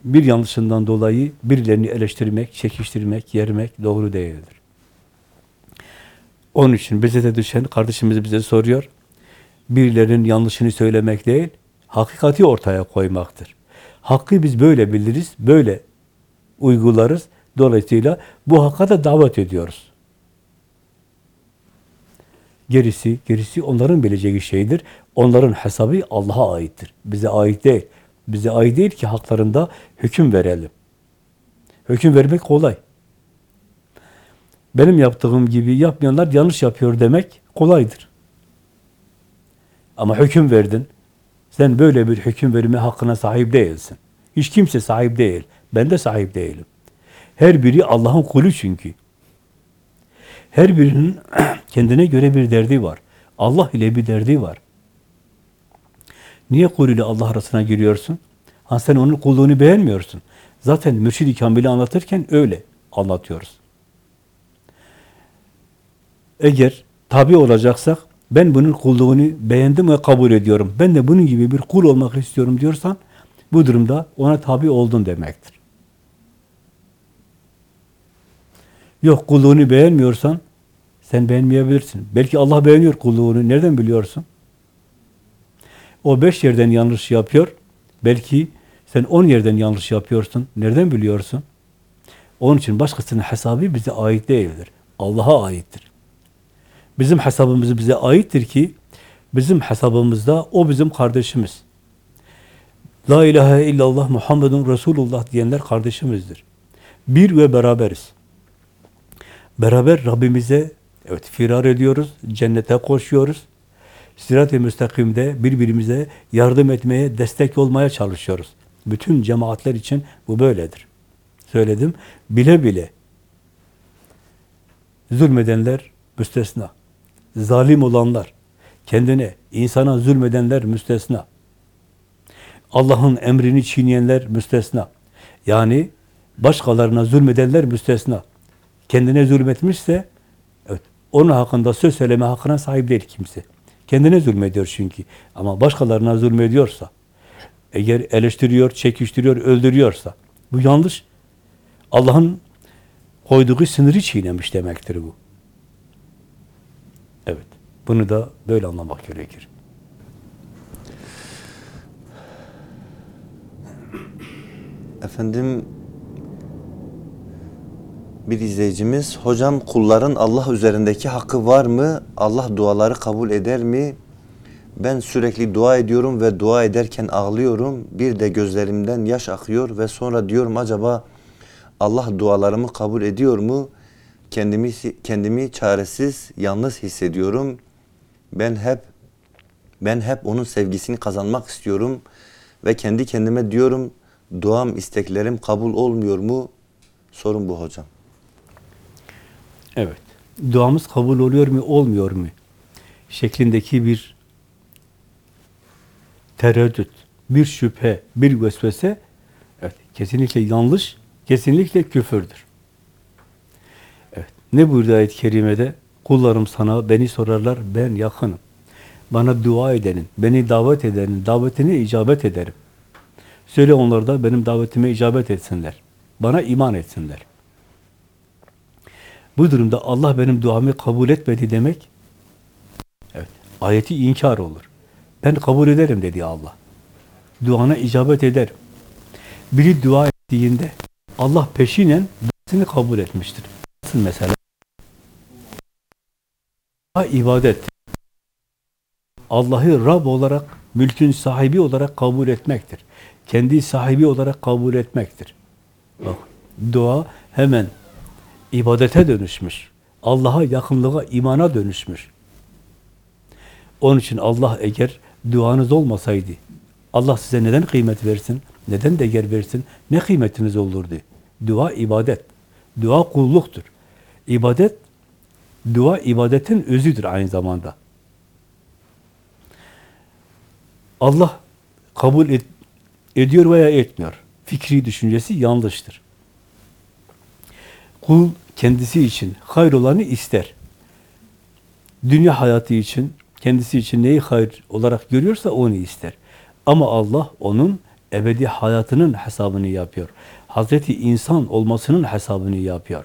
Bir yanlışından dolayı birilerini eleştirmek, çekiştirmek, yermek doğru değildir. Onun için bize de düşen, kardeşimiz bize soruyor, birilerinin yanlışını söylemek değil, hakikati ortaya koymaktır. Hakkı biz böyle biliriz, böyle uygularız. Dolayısıyla bu hakka da davet ediyoruz. Gerisi, gerisi onların bileceği şeydir. Onların hesabı Allah'a aittir. Bize ait değil. Bize ait değil ki haklarında hüküm verelim. Hüküm vermek kolay. Benim yaptığım gibi yapmayanlar yanlış yapıyor demek kolaydır. Ama hüküm verdin. Sen böyle bir hüküm verme hakkına sahip değilsin. Hiç kimse sahip değil. Ben de sahip değilim. Her biri Allah'ın kulu çünkü. Her birinin (clears throat) kendine göre bir derdi var. Allah ile bir derdi var. Niye kul ile Allah arasına giriyorsun? Ha sen onun kulluğunu beğenmiyorsun. Zaten Mürşid-i Kamil'i anlatırken öyle anlatıyoruz. Eğer tabi olacaksak, ben bunun kulluğunu beğendim ve kabul ediyorum. Ben de bunun gibi bir kul olmak istiyorum diyorsan, bu durumda ona tabi oldun demektir. Yok kulluğunu beğenmiyorsan, sen beğenmeyebilirsin. Belki Allah beğeniyor kulluğunu. Nereden biliyorsun? O beş yerden yanlış yapıyor. Belki sen on yerden yanlış yapıyorsun. Nereden biliyorsun? Onun için başkasının hesabı bize ait değildir. Allah'a aittir. Bizim hesabımız bize aittir ki bizim hesabımızda o bizim kardeşimiz. La ilahe illallah Muhammedun Resulullah diyenler kardeşimizdir. Bir ve beraberiz. Beraber Rabbimize evet firar ediyoruz, cennete koşuyoruz. Sirat-i müstakimde birbirimize yardım etmeye, destek olmaya çalışıyoruz. Bütün cemaatler için bu böyledir. Söyledim, bile bile zulmedenler müstesna. Zalim olanlar, kendine, insana zulmedenler müstesna. Allah'ın emrini çiğneyenler müstesna. Yani başkalarına zulmedenler müstesna. Kendine zulmetmişse, evet, onun hakkında söz söyleme hakkına sahip değil kimse. Kendine zulmediyor çünkü. Ama başkalarına zulmediyorsa, eğer eleştiriyor, çekiştiriyor, öldürüyorsa, bu yanlış. Allah'ın koyduğu sınırı çiğnemiş demektir bu. Bunu da böyle anlamak gerekir. Efendim Bir izleyicimiz, hocam kulların Allah üzerindeki hakkı var mı? Allah duaları kabul eder mi? Ben sürekli dua ediyorum ve dua ederken ağlıyorum. Bir de gözlerimden yaş akıyor ve sonra diyorum acaba Allah dualarımı kabul ediyor mu? Kendimi kendimi çaresiz, yalnız hissediyorum. Ben hep ben hep onun sevgisini kazanmak istiyorum ve kendi kendime diyorum duam, isteklerim kabul olmuyor mu? Sorun bu hocam. Evet. Duamız kabul oluyor mu, olmuyor mu? Şeklindeki bir tereddüt, bir şüphe, bir vesvese evet, kesinlikle yanlış, kesinlikle küfürdür. Evet. Ne buyurdu ayet-i kerimede? Kullarım sana beni sorarlar, ben yakınım. Bana dua edenin, beni davet edenin davetine icabet ederim. Söyle onlar da benim davetime icabet etsinler. Bana iman etsinler. Bu durumda Allah benim duamı kabul etmedi demek, evet, ayeti inkar olur. Ben kabul ederim dedi Allah. Duana icabet ederim. Biri dua ettiğinde Allah peşinen duasını kabul etmiştir. Nasıl mesela? İbadet. Allah'ı Rab olarak, mülkün sahibi olarak kabul etmektir. Kendi sahibi olarak kabul etmektir. Bak, dua hemen ibadete dönüşmüş. Allah'a yakınlığa, imana dönüşmüş. Onun için Allah eğer duanız olmasaydı, Allah size neden kıymet versin, neden değer versin, ne kıymetiniz olurdu? Dua ibadet, dua kulluktur. İbadet, dua ibadetin özüdür aynı zamanda. Allah kabul et, ediyor veya etmiyor. Fikri düşüncesi yanlıştır. Kul kendisi için hayır olanı ister. Dünya hayatı için, kendisi için neyi hayır olarak görüyorsa onu ister. Ama Allah onun ebedi hayatının hesabını yapıyor. Hazreti insan olmasının hesabını yapıyor.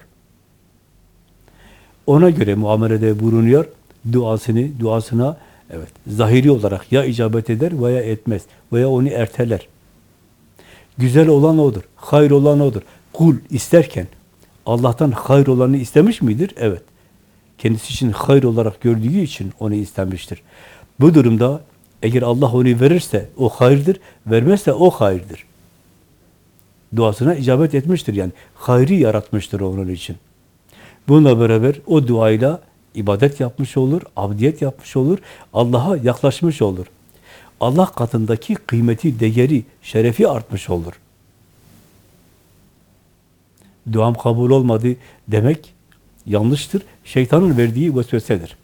Ona göre muamelede bulunuyor. Duasını, duasına evet zahiri olarak ya icabet eder veya etmez veya onu erteler. Güzel olan odur, hayır olan odur. Kul isterken Allah'tan hayır olanı istemiş midir? Evet. Kendisi için hayır olarak gördüğü için onu istemiştir. Bu durumda eğer Allah onu verirse o hayırdır, vermezse o hayırdır. Duasına icabet etmiştir yani. Hayrı yaratmıştır onun için. Bununla beraber o duayla ibadet yapmış olur, abdiyet yapmış olur, Allah'a yaklaşmış olur. Allah katındaki kıymeti, değeri, şerefi artmış olur. Duam kabul olmadı demek yanlıştır. Şeytanın verdiği vesvesedir.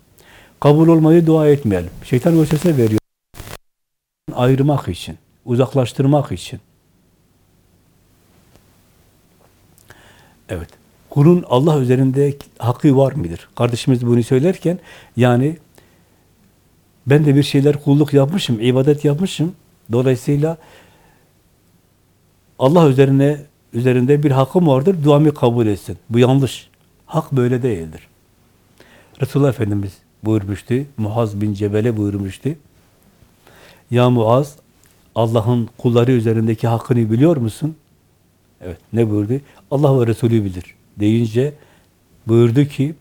Kabul olmayı dua etmeyelim. Şeytan vesvese veriyor. Ayırmak için, uzaklaştırmak için. Evet. Kulun Allah üzerinde hakkı var mıdır? Kardeşimiz bunu söylerken yani ben de bir şeyler kulluk yapmışım, ibadet yapmışım. Dolayısıyla Allah üzerine üzerinde bir hakkım vardır, duamı kabul etsin. Bu yanlış. Hak böyle değildir. Resulullah Efendimiz buyurmuştu, Muaz bin Cebel'e buyurmuştu. Ya Muaz, Allah'ın kulları üzerindeki hakkını biliyor musun? Evet, ne buyurdu? Allah ve Resulü bilir. Deyince buyurdu ki,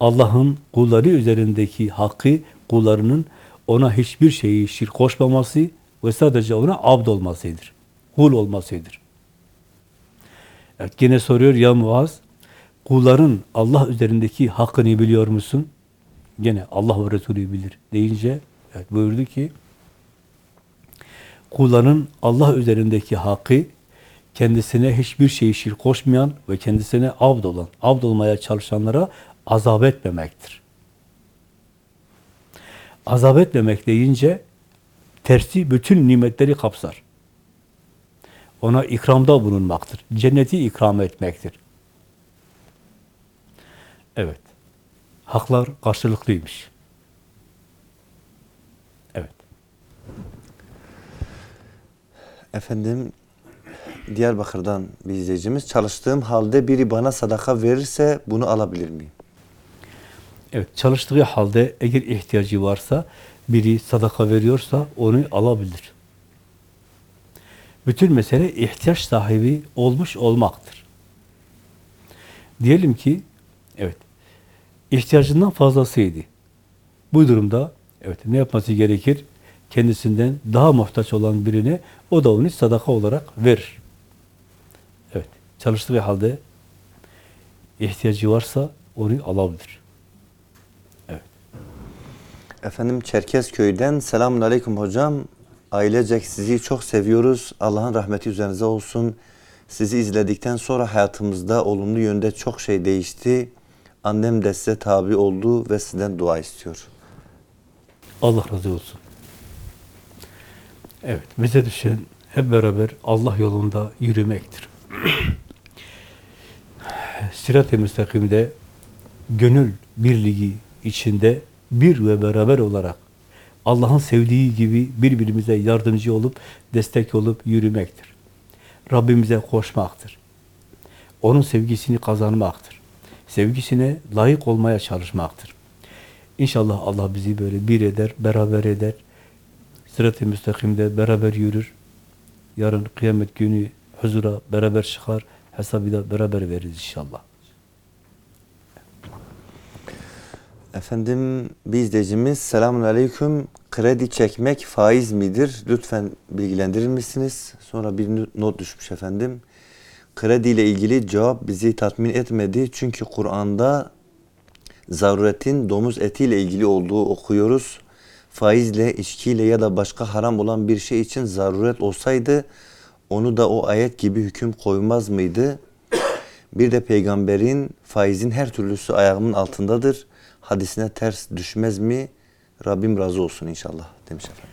Allah'ın kulları üzerindeki hakkı, kullarının ona hiçbir şeyi şirk koşmaması ve sadece ona abd olmasıdır. Kul olmasıdır. Evet, yine soruyor ya Muaz, kulların Allah üzerindeki hakkını biliyor musun? Gene Allah ve Resulü bilir deyince evet, buyurdu ki kulların Allah üzerindeki hakkı kendisine hiçbir şeyi şirk koşmayan ve kendisine abd olan, abd olmaya çalışanlara azap etmemektir. Azap etmemek deyince tersi bütün nimetleri kapsar. Ona ikramda bulunmaktır. Cenneti ikram etmektir. Evet. Haklar karşılıklıymış. Evet. Efendim Diyarbakır'dan bir izleyicimiz çalıştığım halde biri bana sadaka verirse bunu alabilir miyim? Evet, çalıştığı halde eğer ihtiyacı varsa, biri sadaka veriyorsa onu alabilir. Bütün mesele ihtiyaç sahibi olmuş olmaktır. Diyelim ki, evet, ihtiyacından fazlasıydı. Bu durumda, evet, ne yapması gerekir? Kendisinden daha muhtaç olan birine, o da onu sadaka olarak verir. Evet, çalıştığı halde ihtiyacı varsa onu alabilir. Efendim Çerkezköy'den selamun aleyküm hocam. Ailecek sizi çok seviyoruz. Allah'ın rahmeti üzerinize olsun. Sizi izledikten sonra hayatımızda olumlu yönde çok şey değişti. Annem de size tabi oldu ve sizden dua istiyor. Allah razı olsun. Evet, bize düşen hep beraber Allah yolunda yürümektir. (clears throat) Sirat-i müstakimde gönül birliği içinde bir ve beraber olarak Allah'ın sevdiği gibi birbirimize yardımcı olup destek olup yürümektir. Rabbimize koşmaktır. Onun sevgisini kazanmaktır. Sevgisine layık olmaya çalışmaktır. İnşallah Allah bizi böyle bir eder, beraber eder. Sırat-ı müstakimde beraber yürür. Yarın kıyamet günü huzura beraber çıkar. Hesabı da beraber veririz inşallah. Efendim bir izleyicimiz selamun aleyküm. Kredi çekmek faiz midir? Lütfen bilgilendirir misiniz? Sonra bir not düşmüş efendim. Kredi ile ilgili cevap bizi tatmin etmedi. Çünkü Kur'an'da zaruretin domuz etiyle ilgili olduğu okuyoruz. Faizle, içkiyle ya da başka haram olan bir şey için zaruret olsaydı onu da o ayet gibi hüküm koymaz mıydı? Bir de peygamberin faizin her türlüsü ayağımın altındadır. Hadisine ters düşmez mi? Rabbim razı olsun inşallah demiş efendim.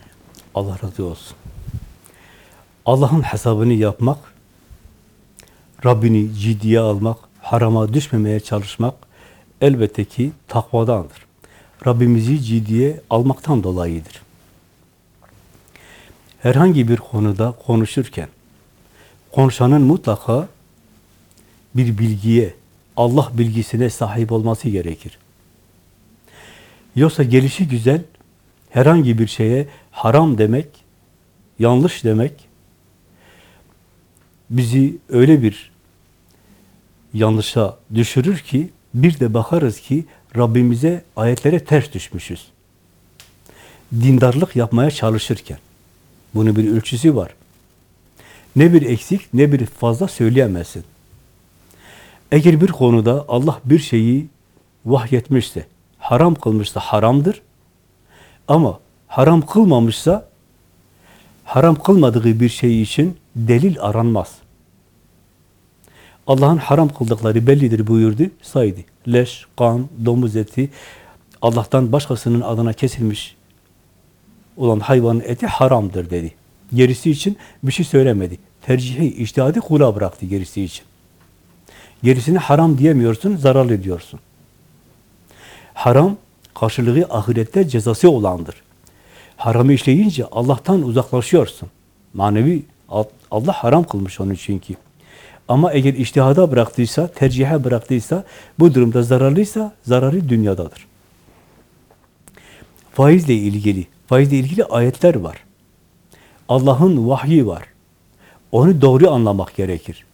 Allah razı olsun. Allah'ın hesabını yapmak, Rabbini ciddiye almak, harama düşmemeye çalışmak elbette ki takvadandır. Rabbimizi ciddiye almaktan dolayıdır. Herhangi bir konuda konuşurken konuşanın mutlaka bir bilgiye, Allah bilgisine sahip olması gerekir. Yoksa gelişi güzel herhangi bir şeye haram demek, yanlış demek bizi öyle bir yanlışa düşürür ki bir de bakarız ki Rabbimize ayetlere ters düşmüşüz. Dindarlık yapmaya çalışırken. Bunun bir ölçüsü var. Ne bir eksik ne bir fazla söyleyemezsin. Eğer bir konuda Allah bir şeyi vahyetmişse, haram kılmışsa haramdır. Ama haram kılmamışsa haram kılmadığı bir şey için delil aranmaz. Allah'ın haram kıldıkları bellidir buyurdu, saydı. Leş, kan, domuz eti, Allah'tan başkasının adına kesilmiş olan hayvanın eti haramdır dedi. Gerisi için bir şey söylemedi. Tercihi, iştihadı kula bıraktı gerisi için. Gerisini haram diyemiyorsun, zarar ediyorsun. Haram, karşılığı ahirette cezası olandır. Haramı işleyince Allah'tan uzaklaşıyorsun. Manevi, Allah haram kılmış onu çünkü. Ama eğer iştihada bıraktıysa, tercihe bıraktıysa, bu durumda zararlıysa, zararı dünyadadır. Faizle ilgili, faizle ilgili ayetler var. Allah'ın vahyi var. Onu doğru anlamak gerekir.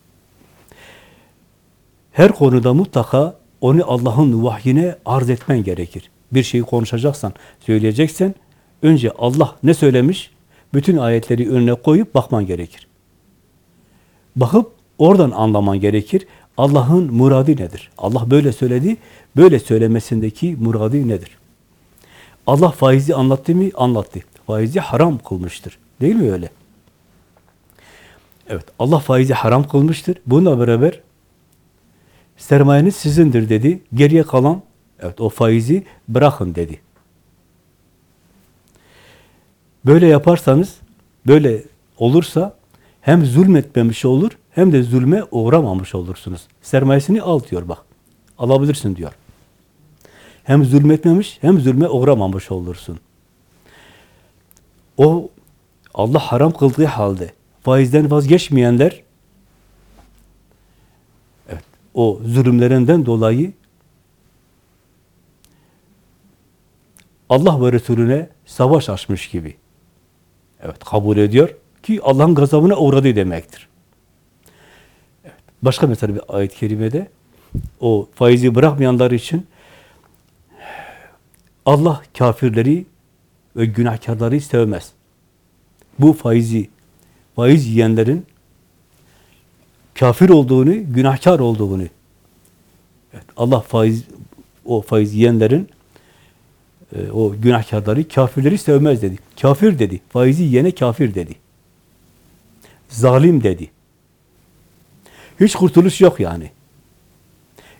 Her konuda mutlaka onu Allah'ın vahyine arz etmen gerekir. Bir şeyi konuşacaksan, söyleyeceksen, önce Allah ne söylemiş, bütün ayetleri önüne koyup bakman gerekir. Bakıp oradan anlaman gerekir. Allah'ın muradı nedir? Allah böyle söyledi, böyle söylemesindeki muradı nedir? Allah faizi anlattı mı? Anlattı. Faizi haram kılmıştır. Değil mi öyle? Evet, Allah faizi haram kılmıştır. Bununla beraber sermayeniz sizindir dedi. Geriye kalan, evet o faizi bırakın dedi. Böyle yaparsanız, böyle olursa hem zulmetmemiş olur, hem de zulme uğramamış olursunuz. Sermayesini al diyor bak. Alabilirsin diyor. Hem zulmetmemiş, hem zulme uğramamış olursun. O Allah haram kıldığı halde faizden vazgeçmeyenler evet, o zulümlerinden dolayı Allah ve Resulüne savaş açmış gibi. Evet, kabul ediyor ki Allah'ın gazabına uğradı demektir. Evet, başka mesela bir ayet-i kerimede o faizi bırakmayanlar için Allah kafirleri ve günahkarları sevmez. Bu faizi, faiz yiyenlerin kafir olduğunu, günahkar olduğunu, evet, Allah faiz, o faiz yiyenlerin e, o günahkarları, kafirleri sevmez dedi. Kafir dedi. Faizi yiyene kafir dedi. Zalim dedi. Hiç kurtuluş yok yani.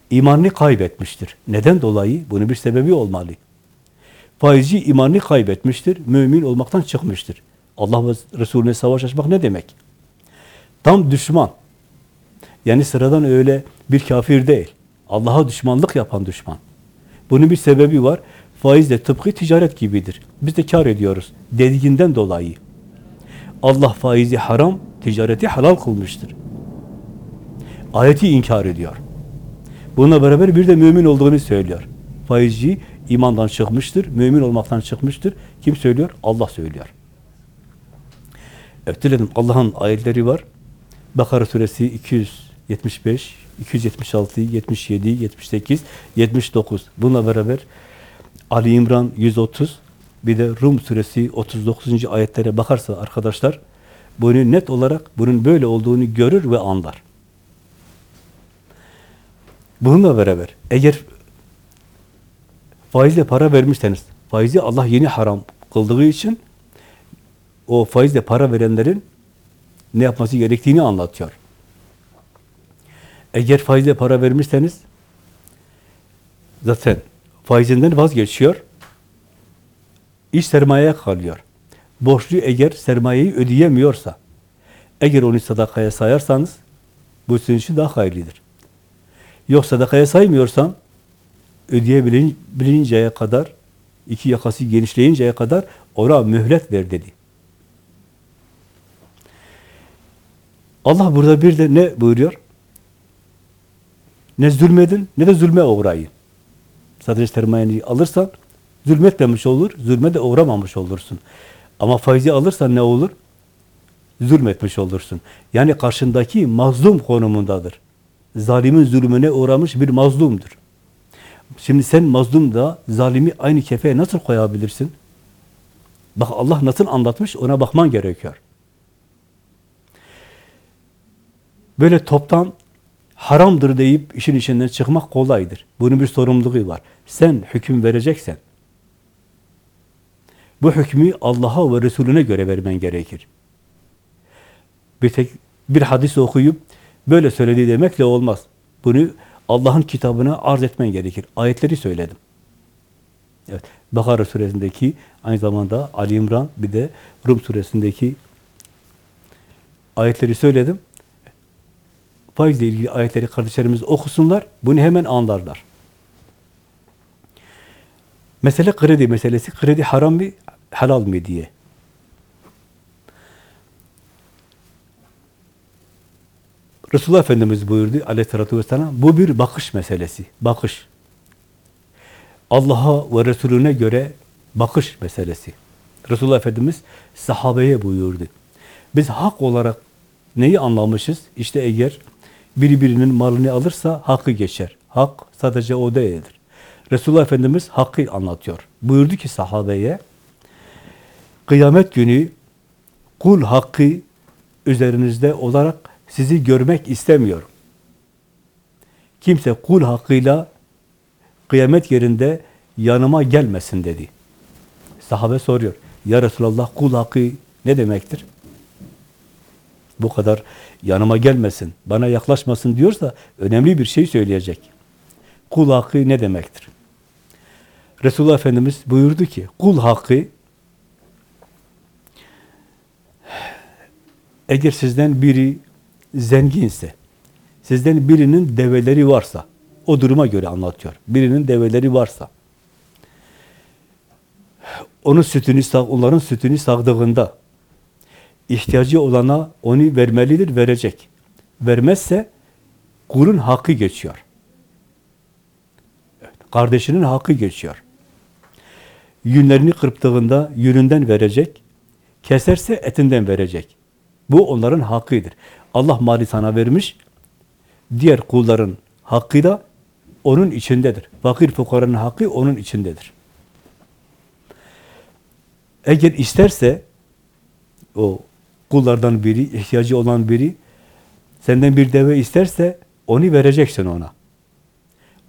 İmanını kaybetmiştir. Neden dolayı? Bunun bir sebebi olmalı. Faizci imanını kaybetmiştir. Mümin olmaktan çıkmıştır. Allah ve Resulüne savaş açmak ne demek? Tam düşman. Yani sıradan öyle bir kafir değil. Allah'a düşmanlık yapan düşman. Bunun bir sebebi var. Faiz de tıpkı ticaret gibidir. Biz de kar ediyoruz. Dediğinden dolayı. Allah faizi haram, ticareti halal kılmıştır. Ayeti inkar ediyor. Bununla beraber bir de mümin olduğunu söylüyor. Faizci imandan çıkmıştır, mümin olmaktan çıkmıştır. Kim söylüyor? Allah söylüyor. Evet diledim Allah'ın ayetleri var. Bakara suresi 275, 276, 77, 78, 79. Bununla beraber Ali İmran 130, bir de Rum suresi 39. ayetlere bakarsa arkadaşlar, bunu net olarak bunun böyle olduğunu görür ve anlar. Bununla beraber eğer faizle para vermişseniz, faizi Allah yeni haram kıldığı için o faizle para verenlerin ne yapması gerektiğini anlatıyor. Eğer faizle para vermişseniz zaten faizinden vazgeçiyor. İş sermayeye kalıyor. Borçlu eğer sermayeyi ödeyemiyorsa, eğer onu sadakaya sayarsanız bu sizin için daha hayırlıdır. Yok sadakaya saymıyorsan ödeyebilinceye kadar, iki yakası genişleyinceye kadar ona mühlet ver dedi. Allah burada bir de ne buyuruyor? Ne zulmedin ne de zulme uğrayın. Sadece sermayeni alırsan zulmetmemiş olur, zulme de uğramamış olursun. Ama faizi alırsan ne olur? Zulmetmiş olursun. Yani karşındaki mazlum konumundadır. Zalimin zulmüne uğramış bir mazlumdur. Şimdi sen mazlum da zalimi aynı kefeye nasıl koyabilirsin? Bak Allah nasıl anlatmış ona bakman gerekiyor. Böyle toptan haramdır deyip işin içinden çıkmak kolaydır. Bunun bir sorumluluğu var. Sen hüküm vereceksen bu hükmü Allah'a ve Resulüne göre vermen gerekir. Bir tek bir hadis okuyup böyle söyledi demekle olmaz. Bunu Allah'ın kitabına arz etmen gerekir. Ayetleri söyledim. Evet. Bakara suresindeki aynı zamanda Ali İmran bir de Rum suresindeki ayetleri söyledim. Faizle ilgili ayetleri kardeşlerimiz okusunlar. Bunu hemen anlarlar. Mesele kredi meselesi. Kredi haram mı, helal mı diye. Resulullah Efendimiz buyurdu aleyhissalatü vesselam, bu bir bakış meselesi. Bakış. Allah'a ve Resulüne göre bakış meselesi. Resulullah Efendimiz sahabeye buyurdu. Biz hak olarak neyi anlamışız? İşte eğer biri birinin malını alırsa hakkı geçer. Hak sadece o değildir. Resulullah Efendimiz hakkı anlatıyor. Buyurdu ki sahabeye, kıyamet günü kul hakkı üzerinizde olarak sizi görmek istemiyorum. Kimse kul hakkıyla kıyamet yerinde yanıma gelmesin dedi. Sahabe soruyor. Ya Resulallah kul hakkı ne demektir? Bu kadar yanıma gelmesin, bana yaklaşmasın diyorsa önemli bir şey söyleyecek. Kul hakkı ne demektir? Resulullah Efendimiz buyurdu ki, kul hakkı eğer sizden biri zenginse, sizden birinin develeri varsa, o duruma göre anlatıyor. Birinin develeri varsa, onun sütünü, onların sütünü sağdığında, ihtiyacı olana onu vermelidir, verecek. Vermezse, kulun hakkı geçiyor. Kardeşinin hakkı geçiyor. Yünlerini kırptığında yününden verecek, keserse etinden verecek. Bu onların hakkıdır. Allah mali sana vermiş, diğer kulların hakkı da onun içindedir. Fakir fukaranın hakkı onun içindedir. Eğer isterse o kullardan biri, ihtiyacı olan biri senden bir deve isterse onu vereceksin ona.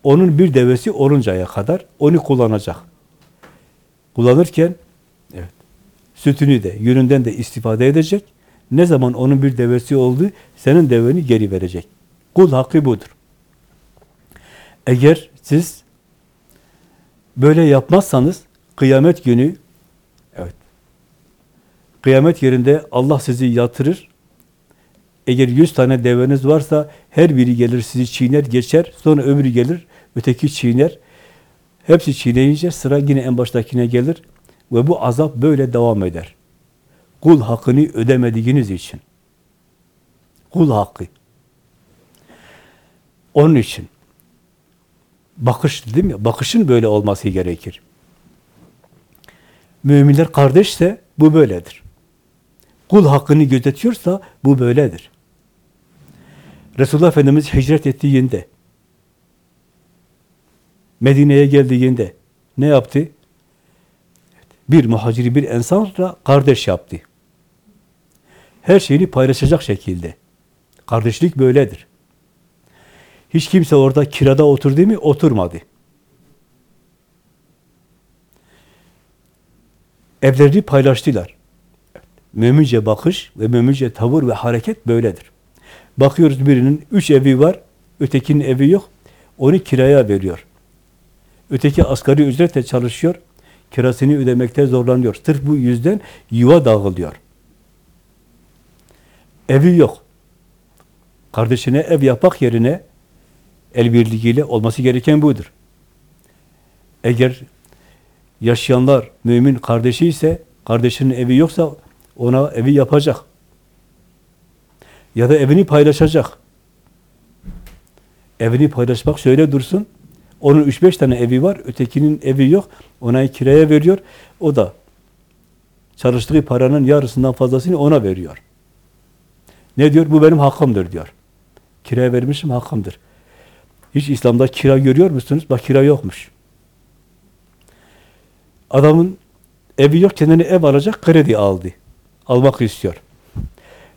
Onun bir devesi oluncaya kadar onu kullanacak. Kullanırken evet, sütünü de, yününden de istifade edecek. Ne zaman onun bir devesi oldu, senin deveni geri verecek. Kul hakkı budur. Eğer siz böyle yapmazsanız kıyamet günü kıyamet yerinde Allah sizi yatırır. Eğer yüz tane deveniz varsa her biri gelir sizi çiğner geçer. Sonra öbürü gelir öteki çiğner. Hepsi çiğneyince sıra yine en baştakine gelir. Ve bu azap böyle devam eder. Kul hakkını ödemediğiniz için. Kul hakkı. Onun için. Bakış dedim ya, bakışın böyle olması gerekir. Müminler kardeşse bu böyledir. Kul hakkını gözetiyorsa bu böyledir. Resulullah Efendimiz hicret ettiğinde, Medine'ye geldiğinde ne yaptı? Bir muhaciri bir ensarla kardeş yaptı. Her şeyini paylaşacak şekilde. Kardeşlik böyledir. Hiç kimse orada kirada oturdu mu? Oturmadı. Evlerini paylaştılar. Mümince bakış ve mümince tavır ve hareket böyledir. Bakıyoruz birinin üç evi var, ötekinin evi yok. Onu kiraya veriyor. Öteki asgari ücretle çalışıyor. Kirasını ödemekte zorlanıyor. Sırf bu yüzden yuva dağılıyor. Evi yok. Kardeşine ev yapak yerine el birliğiyle olması gereken budur. Eğer yaşayanlar mümin kardeşi ise, kardeşinin evi yoksa ona evi yapacak. Ya da evini paylaşacak. Evini paylaşmak şöyle dursun. Onun üç beş tane evi var, ötekinin evi yok. Ona kiraya veriyor. O da çalıştığı paranın yarısından fazlasını ona veriyor. Ne diyor? Bu benim hakkımdır diyor. Kiraya vermişim hakkımdır. Hiç İslam'da kira görüyor musunuz? Bak kira yokmuş. Adamın evi yok, kendine ev alacak, kredi aldı. Almak istiyor.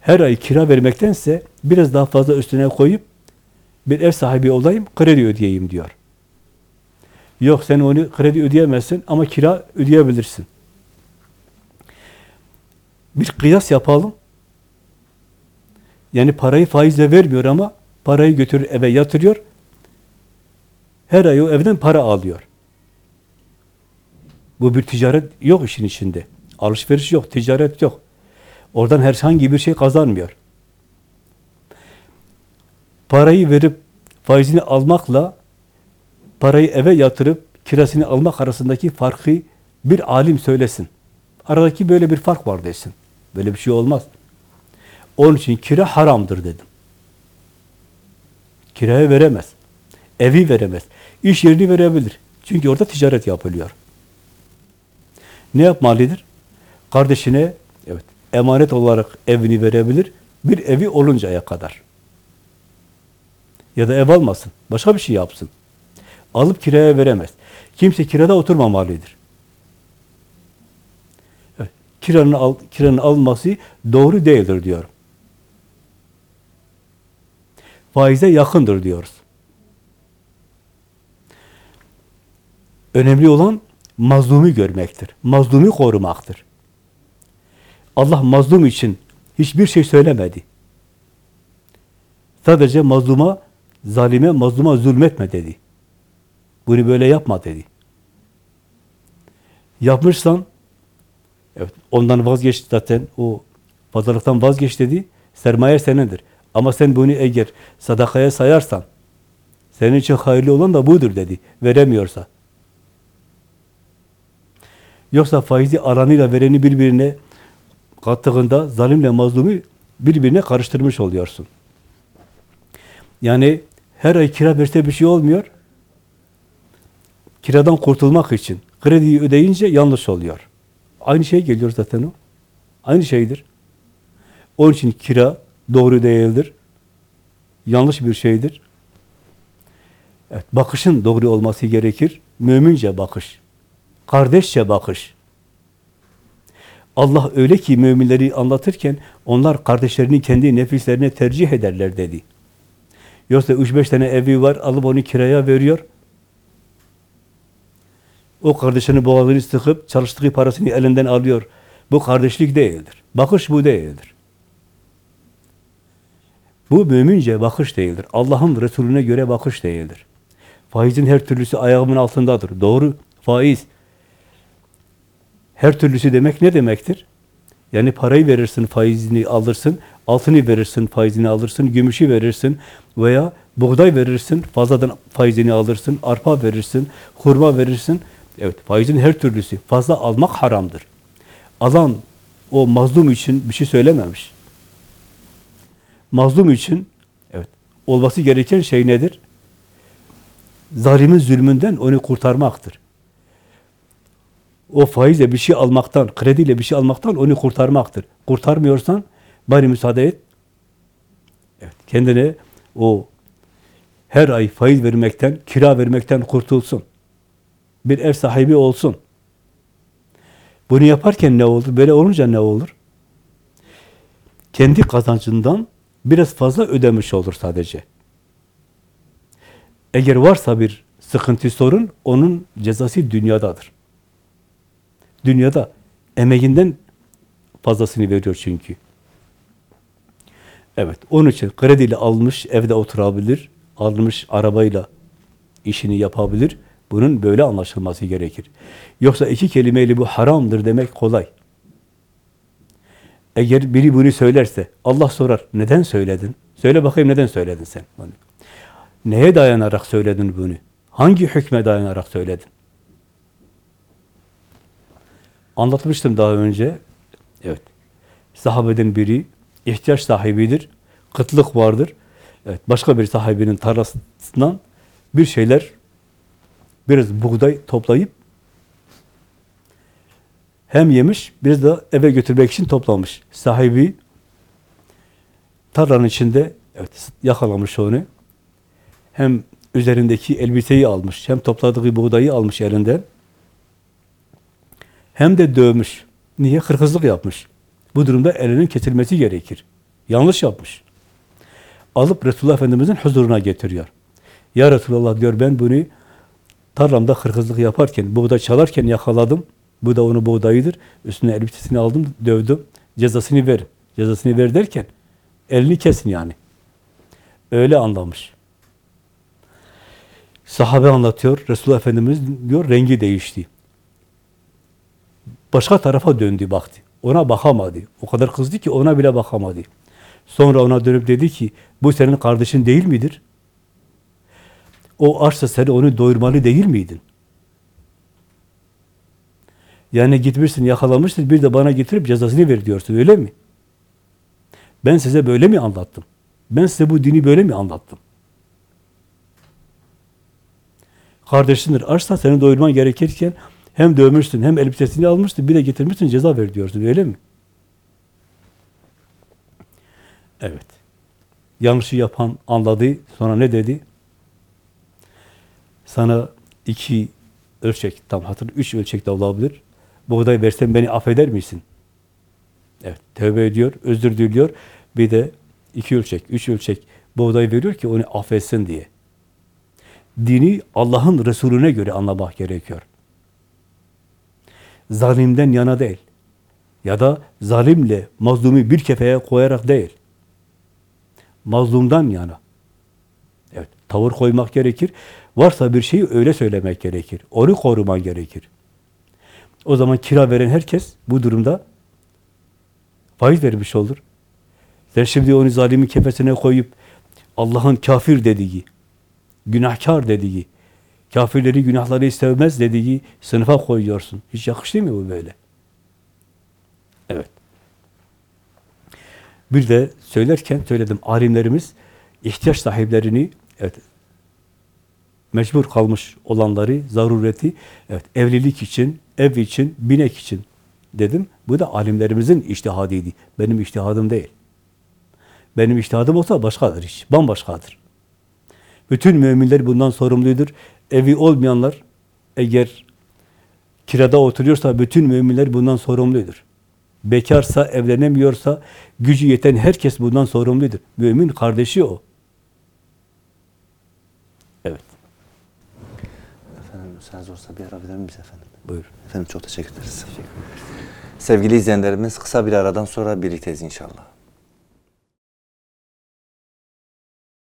Her ay kira vermektense biraz daha fazla üstüne koyup bir ev sahibi olayım, kredi ödeyeyim diyor. Yok sen onu kredi ödeyemezsin ama kira ödeyebilirsin. Bir kıyas yapalım. Yani parayı faizle vermiyor ama parayı götürür eve yatırıyor. Her ay o evden para alıyor. Bu bir ticaret yok işin içinde. Alışveriş yok, ticaret yok. Oradan herhangi bir şey kazanmıyor. Parayı verip faizini almakla parayı eve yatırıp kirasını almak arasındaki farkı bir alim söylesin. Aradaki böyle bir fark var desin. Böyle bir şey olmaz. Onun için kira haramdır dedim. Kiraya veremez. Evi veremez. İş yerini verebilir. Çünkü orada ticaret yapılıyor. Ne yapmalıdır? Kardeşine emanet olarak evini verebilir. Bir evi oluncaya kadar. Ya da ev almasın. Başka bir şey yapsın. Alıp kiraya veremez. Kimse kirada oturmamalıdır. Kiranın, al, kiranın alınması doğru değildir diyorum. Faize yakındır diyoruz. Önemli olan mazlumu görmektir. Mazlumu korumaktır. Allah mazlum için hiçbir şey söylemedi. Sadece mazluma, zalime, mazluma zulmetme dedi. Bunu böyle yapma dedi. Yapmışsan, evet ondan vazgeç zaten, o pazarlıktan vazgeç dedi, sermaye senindir. Ama sen bunu eğer sadakaya sayarsan, senin için hayırlı olan da budur dedi, veremiyorsa. Yoksa faizi alanıyla vereni birbirine kattığında zalimle mazlumu birbirine karıştırmış oluyorsun. Yani her ay kira verse bir şey olmuyor. Kiradan kurtulmak için krediyi ödeyince yanlış oluyor. Aynı şey geliyor zaten o. Aynı şeydir. Onun için kira doğru değildir. Yanlış bir şeydir. Evet, bakışın doğru olması gerekir. Mümince bakış. Kardeşçe bakış. Allah öyle ki müminleri anlatırken onlar kardeşlerini kendi nefislerine tercih ederler dedi. Yoksa üç beş tane evi var, alıp onu kiraya veriyor. O kardeşinin boğazını sıkıp çalıştığı parasını elinden alıyor. Bu kardeşlik değildir. Bakış bu değildir. Bu mümince bakış değildir. Allah'ın Resulüne göre bakış değildir. Faizin her türlüsü ayağımın altındadır. Doğru. Faiz. Her türlüsü demek ne demektir? Yani parayı verirsin, faizini alırsın, altını verirsin, faizini alırsın, gümüşü verirsin veya buğday verirsin, fazladan faizini alırsın, arpa verirsin, hurma verirsin. Evet, faizin her türlüsü. Fazla almak haramdır. Alan o mazlum için bir şey söylememiş. Mazlum için evet olması gereken şey nedir? Zalimin zulmünden onu kurtarmaktır. O faizle bir şey almaktan, krediyle bir şey almaktan onu kurtarmaktır. Kurtarmıyorsan bari müsaade et. Evet, kendine o her ay faiz vermekten, kira vermekten kurtulsun. Bir ev sahibi olsun. Bunu yaparken ne olur? Böyle olunca ne olur? Kendi kazancından biraz fazla ödemiş olur sadece. Eğer varsa bir sıkıntı, sorun, onun cezası dünyadadır. Dünyada emeğinden fazlasını veriyor çünkü. Evet, onun için krediyle almış, evde oturabilir, almış arabayla işini yapabilir. Bunun böyle anlaşılması gerekir. Yoksa iki kelimeyle bu haramdır demek kolay. Eğer biri bunu söylerse, Allah sorar, neden söyledin? Söyle bakayım neden söyledin sen bunu? Neye dayanarak söyledin bunu? Hangi hükme dayanarak söyledin? Anlatmıştım daha önce. Evet. Sahabeden biri ihtiyaç sahibidir. Kıtlık vardır. Evet. Başka bir sahibinin tarlasından bir şeyler biraz buğday toplayıp hem yemiş, biraz da eve götürmek için toplamış. Sahibi tarlanın içinde evet, yakalamış onu. Hem üzerindeki elbiseyi almış, hem topladığı buğdayı almış elinden. Hem de dövmüş. Niye? Hırkızlık yapmış. Bu durumda elinin kesilmesi gerekir. Yanlış yapmış. Alıp Resulullah Efendimiz'in huzuruna getiriyor. Ya Resulullah diyor ben bunu tarlamda hırkızlık yaparken, buğday çalarken yakaladım. Bu da onun buğdayıdır. Üstüne elbisesini aldım, dövdüm. Cezasını ver. Cezasını ver derken elini kesin yani. Öyle anlamış. Sahabe anlatıyor. Resulullah Efendimiz diyor rengi değişti. Başka tarafa döndü baktı. Ona bakamadı. O kadar kızdı ki ona bile bakamadı. Sonra ona dönüp dedi ki bu senin kardeşin değil midir? O açsa seni onu doyurmalı değil miydin? Yani gitmişsin, yakalamışsın, bir de bana getirip cezasını ver diyorsun, öyle mi? Ben size böyle mi anlattım? Ben size bu dini böyle mi anlattım? Kardeşindir, açsa seni doyurman gerekirken hem dövmüşsün, hem elbisesini almışsın, bir de getirmişsin, ceza ver diyorsun, öyle mi? Evet. Yanlışı yapan anladı, sonra ne dedi? Sana iki ölçek, tam hatır, üç ölçek de olabilir. Buğday versen beni affeder misin? Evet, tövbe ediyor, özür diliyor. Bir de iki ölçek, üç ölçek buğday veriyor ki onu affetsin diye. Dini Allah'ın Resulüne göre anlamak gerekiyor. Zalimden yana değil. Ya da zalimle mazlumu bir kefeye koyarak değil. Mazlumdan yana. Evet, tavır koymak gerekir. Varsa bir şeyi öyle söylemek gerekir. Onu koruman gerekir. O zaman kira veren herkes bu durumda faiz vermiş olur. Sen şimdi onu zalimin kefesine koyup Allah'ın kafir dediği, günahkar dediği, kafirleri, günahları sevmez dediği sınıfa koyuyorsun. Hiç yakıştı mı bu böyle? Evet. Bir de söylerken söyledim, alimlerimiz ihtiyaç sahiplerini, evet, mecbur kalmış olanları, zarureti, evet, evlilik için, ev için, binek için dedim. Bu da alimlerimizin iştihadıydı. Benim iştihadım değil. Benim iştihadım olsa başkadır iş, bambaşkadır. Bütün müminler bundan sorumludur. Evi olmayanlar eğer kirada oturuyorsa bütün müminler bundan sorumludur. Bekarsa, evlenemiyorsa gücü yeten herkes bundan sorumludur. Mümin kardeşi o. Evet. Efendim müsaade olursa bir ara verir miyiz efendim? Buyur. Efendim çok teşekkür ederiz. Sevgili izleyenlerimiz kısa bir aradan sonra birlikteyiz inşallah.